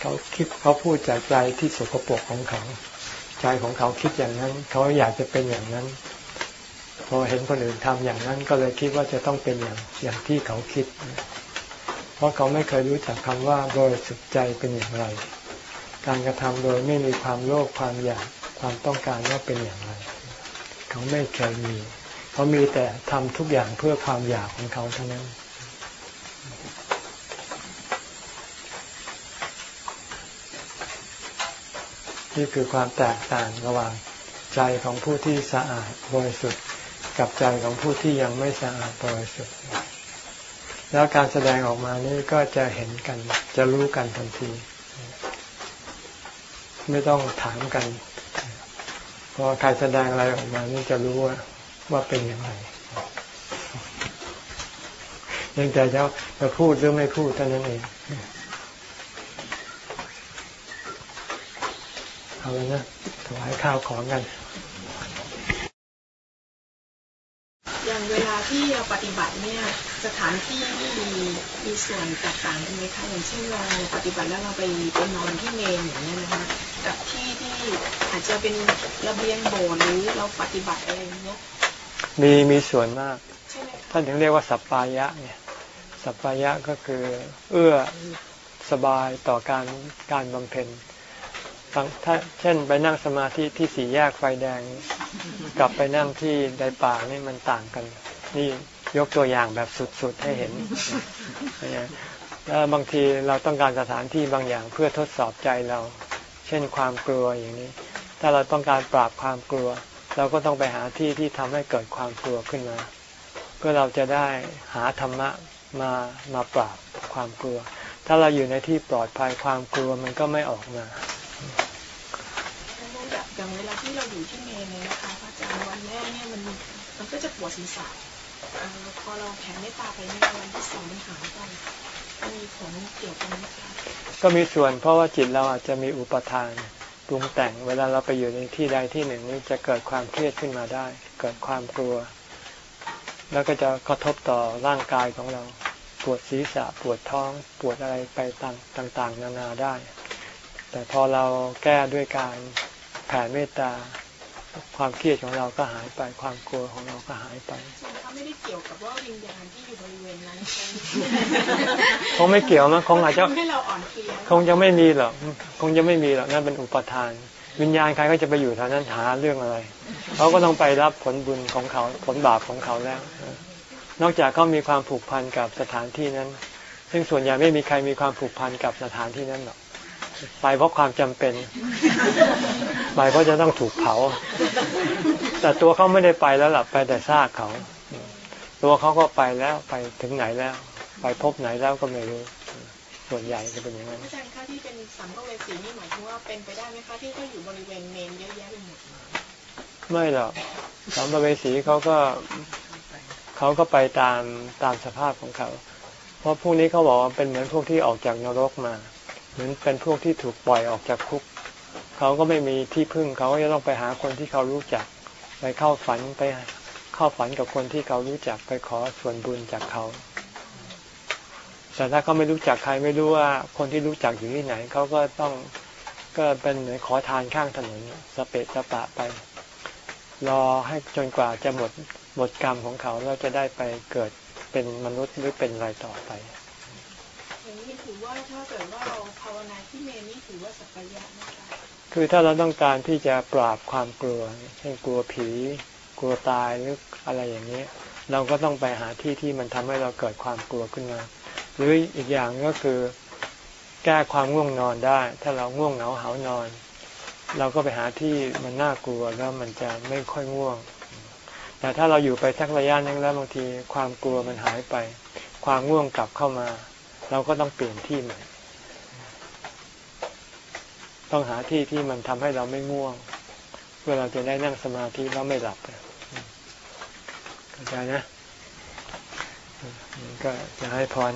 เขาคิดเขาพูดจากใจที่สกปรกของเขา ใจของเขาคิดอย่างนั้น เขาอยากจะเป็นอย่างนั้น พอเห็นคนอื่นทำอย่างนั้น ก็เลยคิดว่าจะต้องเป็นอย่างอย่างที่เขาคิดเราะเขาไม่เคยรู้จักคำว่าโดยสุดใจเป็นอย่างไร การกระทำโดยไม่มีความโลภความอยากความต้องการว่าเป็นอย่างไร เขาไม่เคยมี เขามีแต่ทำทุกอย่างเพื่อความอยากของเขาเท่านั้นนี่คือความแตกต่างระหว่างใจของผู้ที่สะอาดบริสุทธิ์กับใจของผู้ที่ยังไม่สะอาดบริสุทธิ์ แล้วการแสดงออกมานี่ก็จะเห็นกัน จะรู้กันทันที ไม่ต้องถามกัน พอใครแสดงอะไรออกมานี่จะรู้ว่าว่าเป็นอย่างไรยังแต่จะจะพูดหรือไม่พูดเท่านั้นเองเอาเลยนะถวายข้าวของกันอย่างเวลา ที่เราปฏิบัติเนี่ยสถานที่ที่มีมีส่วนแตกต่างกันไหมคะอย่างเช่นเราปฏิบัติแล้วเราไปไปนอนที่เมนอย่างนี้นะคะกับที่ที่อาจจะเป็นระเบียงโบสถ์หรือเราปฏิบัติอะไรเงี้ยมีมีส่วนมากท่านถึงเรียกว่าสัปปายะเนี่ยสัปปายะก็คือเอื้อสบายต่อการการบำเพ็ญถ้าเช่นไปนั่งสมาธิที่สี่แยกไฟแดง กลับไปนั่งที่ใดป่านี่มันต่างกัน นี่ยกตัวอย่างแบบสุดๆให้เห็นแล้วบางทีเราต้องการสถานที่บางอย่างเพื่อทดสอบใจเรา เช่นความกลัวอย่างนี้ ถ้าเราต้องการปราบความกลัว เราก็ต้องไปหาที่ที่ทำให้เกิดความกลัวขึ้นมา เพื่อเราจะได้หาธรรมะมามาปราบความกลัว ถ้าเราอยู่ในที่ปลอดภัยความกลัวมันก็ไม่ออกมาอย่างเวลาที่เราอยู่ที่เมนเลยนะคะพระอาจารย์วันแรกเนี่ยมันมันก็จะปวดศีรษะเอ่อ พอเราแผ่เมตตาไปเนี่ยวันที่สองมันหายไปมีผลเกี่ยวกันไหมคะก็มีส่วนเพราะว่าจิตเราอาจจะมีอุปทานปรุงแต่ง เวลาเราไปอยู่ในที่ใดที่หนึ่งนี้จะเกิดความเครียดขึ้นมาได้ เกิดความกลัว แล้วก็จะกระทบต่อร่างกายของเราปวดศีรษะปวดท้องปวดอะไรไปต่างๆ นานาได้ แต่พอเราแก้ด้วยการแผ่เมตตา ความเครียดของเราก็หายไป ความกลัวของเราก็หายไปซึ่งเขาไม่ได้เกี่ยวกับว่าวิญญาณที่อยู่บริเวณนั้นคงไม่เกี่ยวมั้งคงอาจจะทำให้เราอ่อนเพลียคงจะไม่มีหรอกคงจะไม่มีหรอกนั่นเป็นอุปทาน วิญญาณใครก็จะไปอยู่แถวนั้นหาเรื่องอะไรเขาก็ต้องไปรับผลบุญของเขาผลบาปของเขาแล้ว นอกจากเขามีความผูกพันกับสถานที่นั้น ซึ่งส่วนใหญ่ไม่มีใครมีความผูกพันกับสถานที่นั้นหรอก ไปเพราะความจำเป็นไปเพราะจะต้องถูกเผา แต่ตัวเขาไม่ได้ไปแล้วล่ะไปแต่ซากเขา ตัวเขาก็ไปแล้วไปถึงไหนแล้ว ไปพบไหนแล้วก็ไม่รู้ส่วนใหญ่จะเป็นอย่างนั้นอาจารย์คะที่เป็นสัมภเวสีนี่หมายถึงว่าเป็นไปได้ไหมคะที่เขาอยู่บริเวณเมนเยอะแยะไปหมดไม่หรอกสัมภเวสีเขาก็เขาก็ไปตามตามสภาพของเขา เพราะพวกนี้เขาบอกว่าเป็นเหมือนพวกที่ออกจากนรกมา เหมือนเป็นพวกที่ถูกปล่อยออกจากคุก เขาก็ไม่มีที่พึ่งเขาก็จะต้องไปหาคนที่เขารู้จัก ไปเข้าฝันไปเข้าฝันกับคนที่เขารู้จักไปขอส่วนบุญจากเขา แต่ถ้าเขาไม่รู้จักใครไม่รู้ว่าคนที่รู้จักอยู่ที่ไหน เขาก็ต้องก็เป็นเหมือนขอทานข้างถนนสเปะสปะไป รอให้จนกว่าจะหมดหมดกรรมของเขาแล้วจะได้ไปเกิดเป็นมนุษย์หรือเป็นอะไรต่อไปอย่างนี้ถือว่าถ้าเกิดว่าเรา ถือว่าสัพยะนะคะคือถ้าเราต้องการที่จะปราบความกลัว เช่นกลัวผี กลัวตายหรืออะไรอย่างนี้ เราก็ต้องไปหาที่ที่มันทำให้เราเกิดความกลัวขึ้นมา หรืออีกอย่างก็คือแก้ความง่วงนอนได้ ถ้าเราง่วงเหงาหานอน เราก็ไปหาที่มันน่ากลัวแล้วมันจะไม่ค่อยง่วง แต่ถ้าเราอยู่ไปสักระยะนึงแล้วบางทีความกลัวมันหายไป ความง่วงกลับเข้ามา เราก็ต้องเปลี่ยนที่ใหม่ ต้องหาที่ที่มันทำให้เราไม่ง่วง เพื่อเราจะได้นั่งสมาธิแล้วไม่หลับเข้าใจนะก็จะให้พร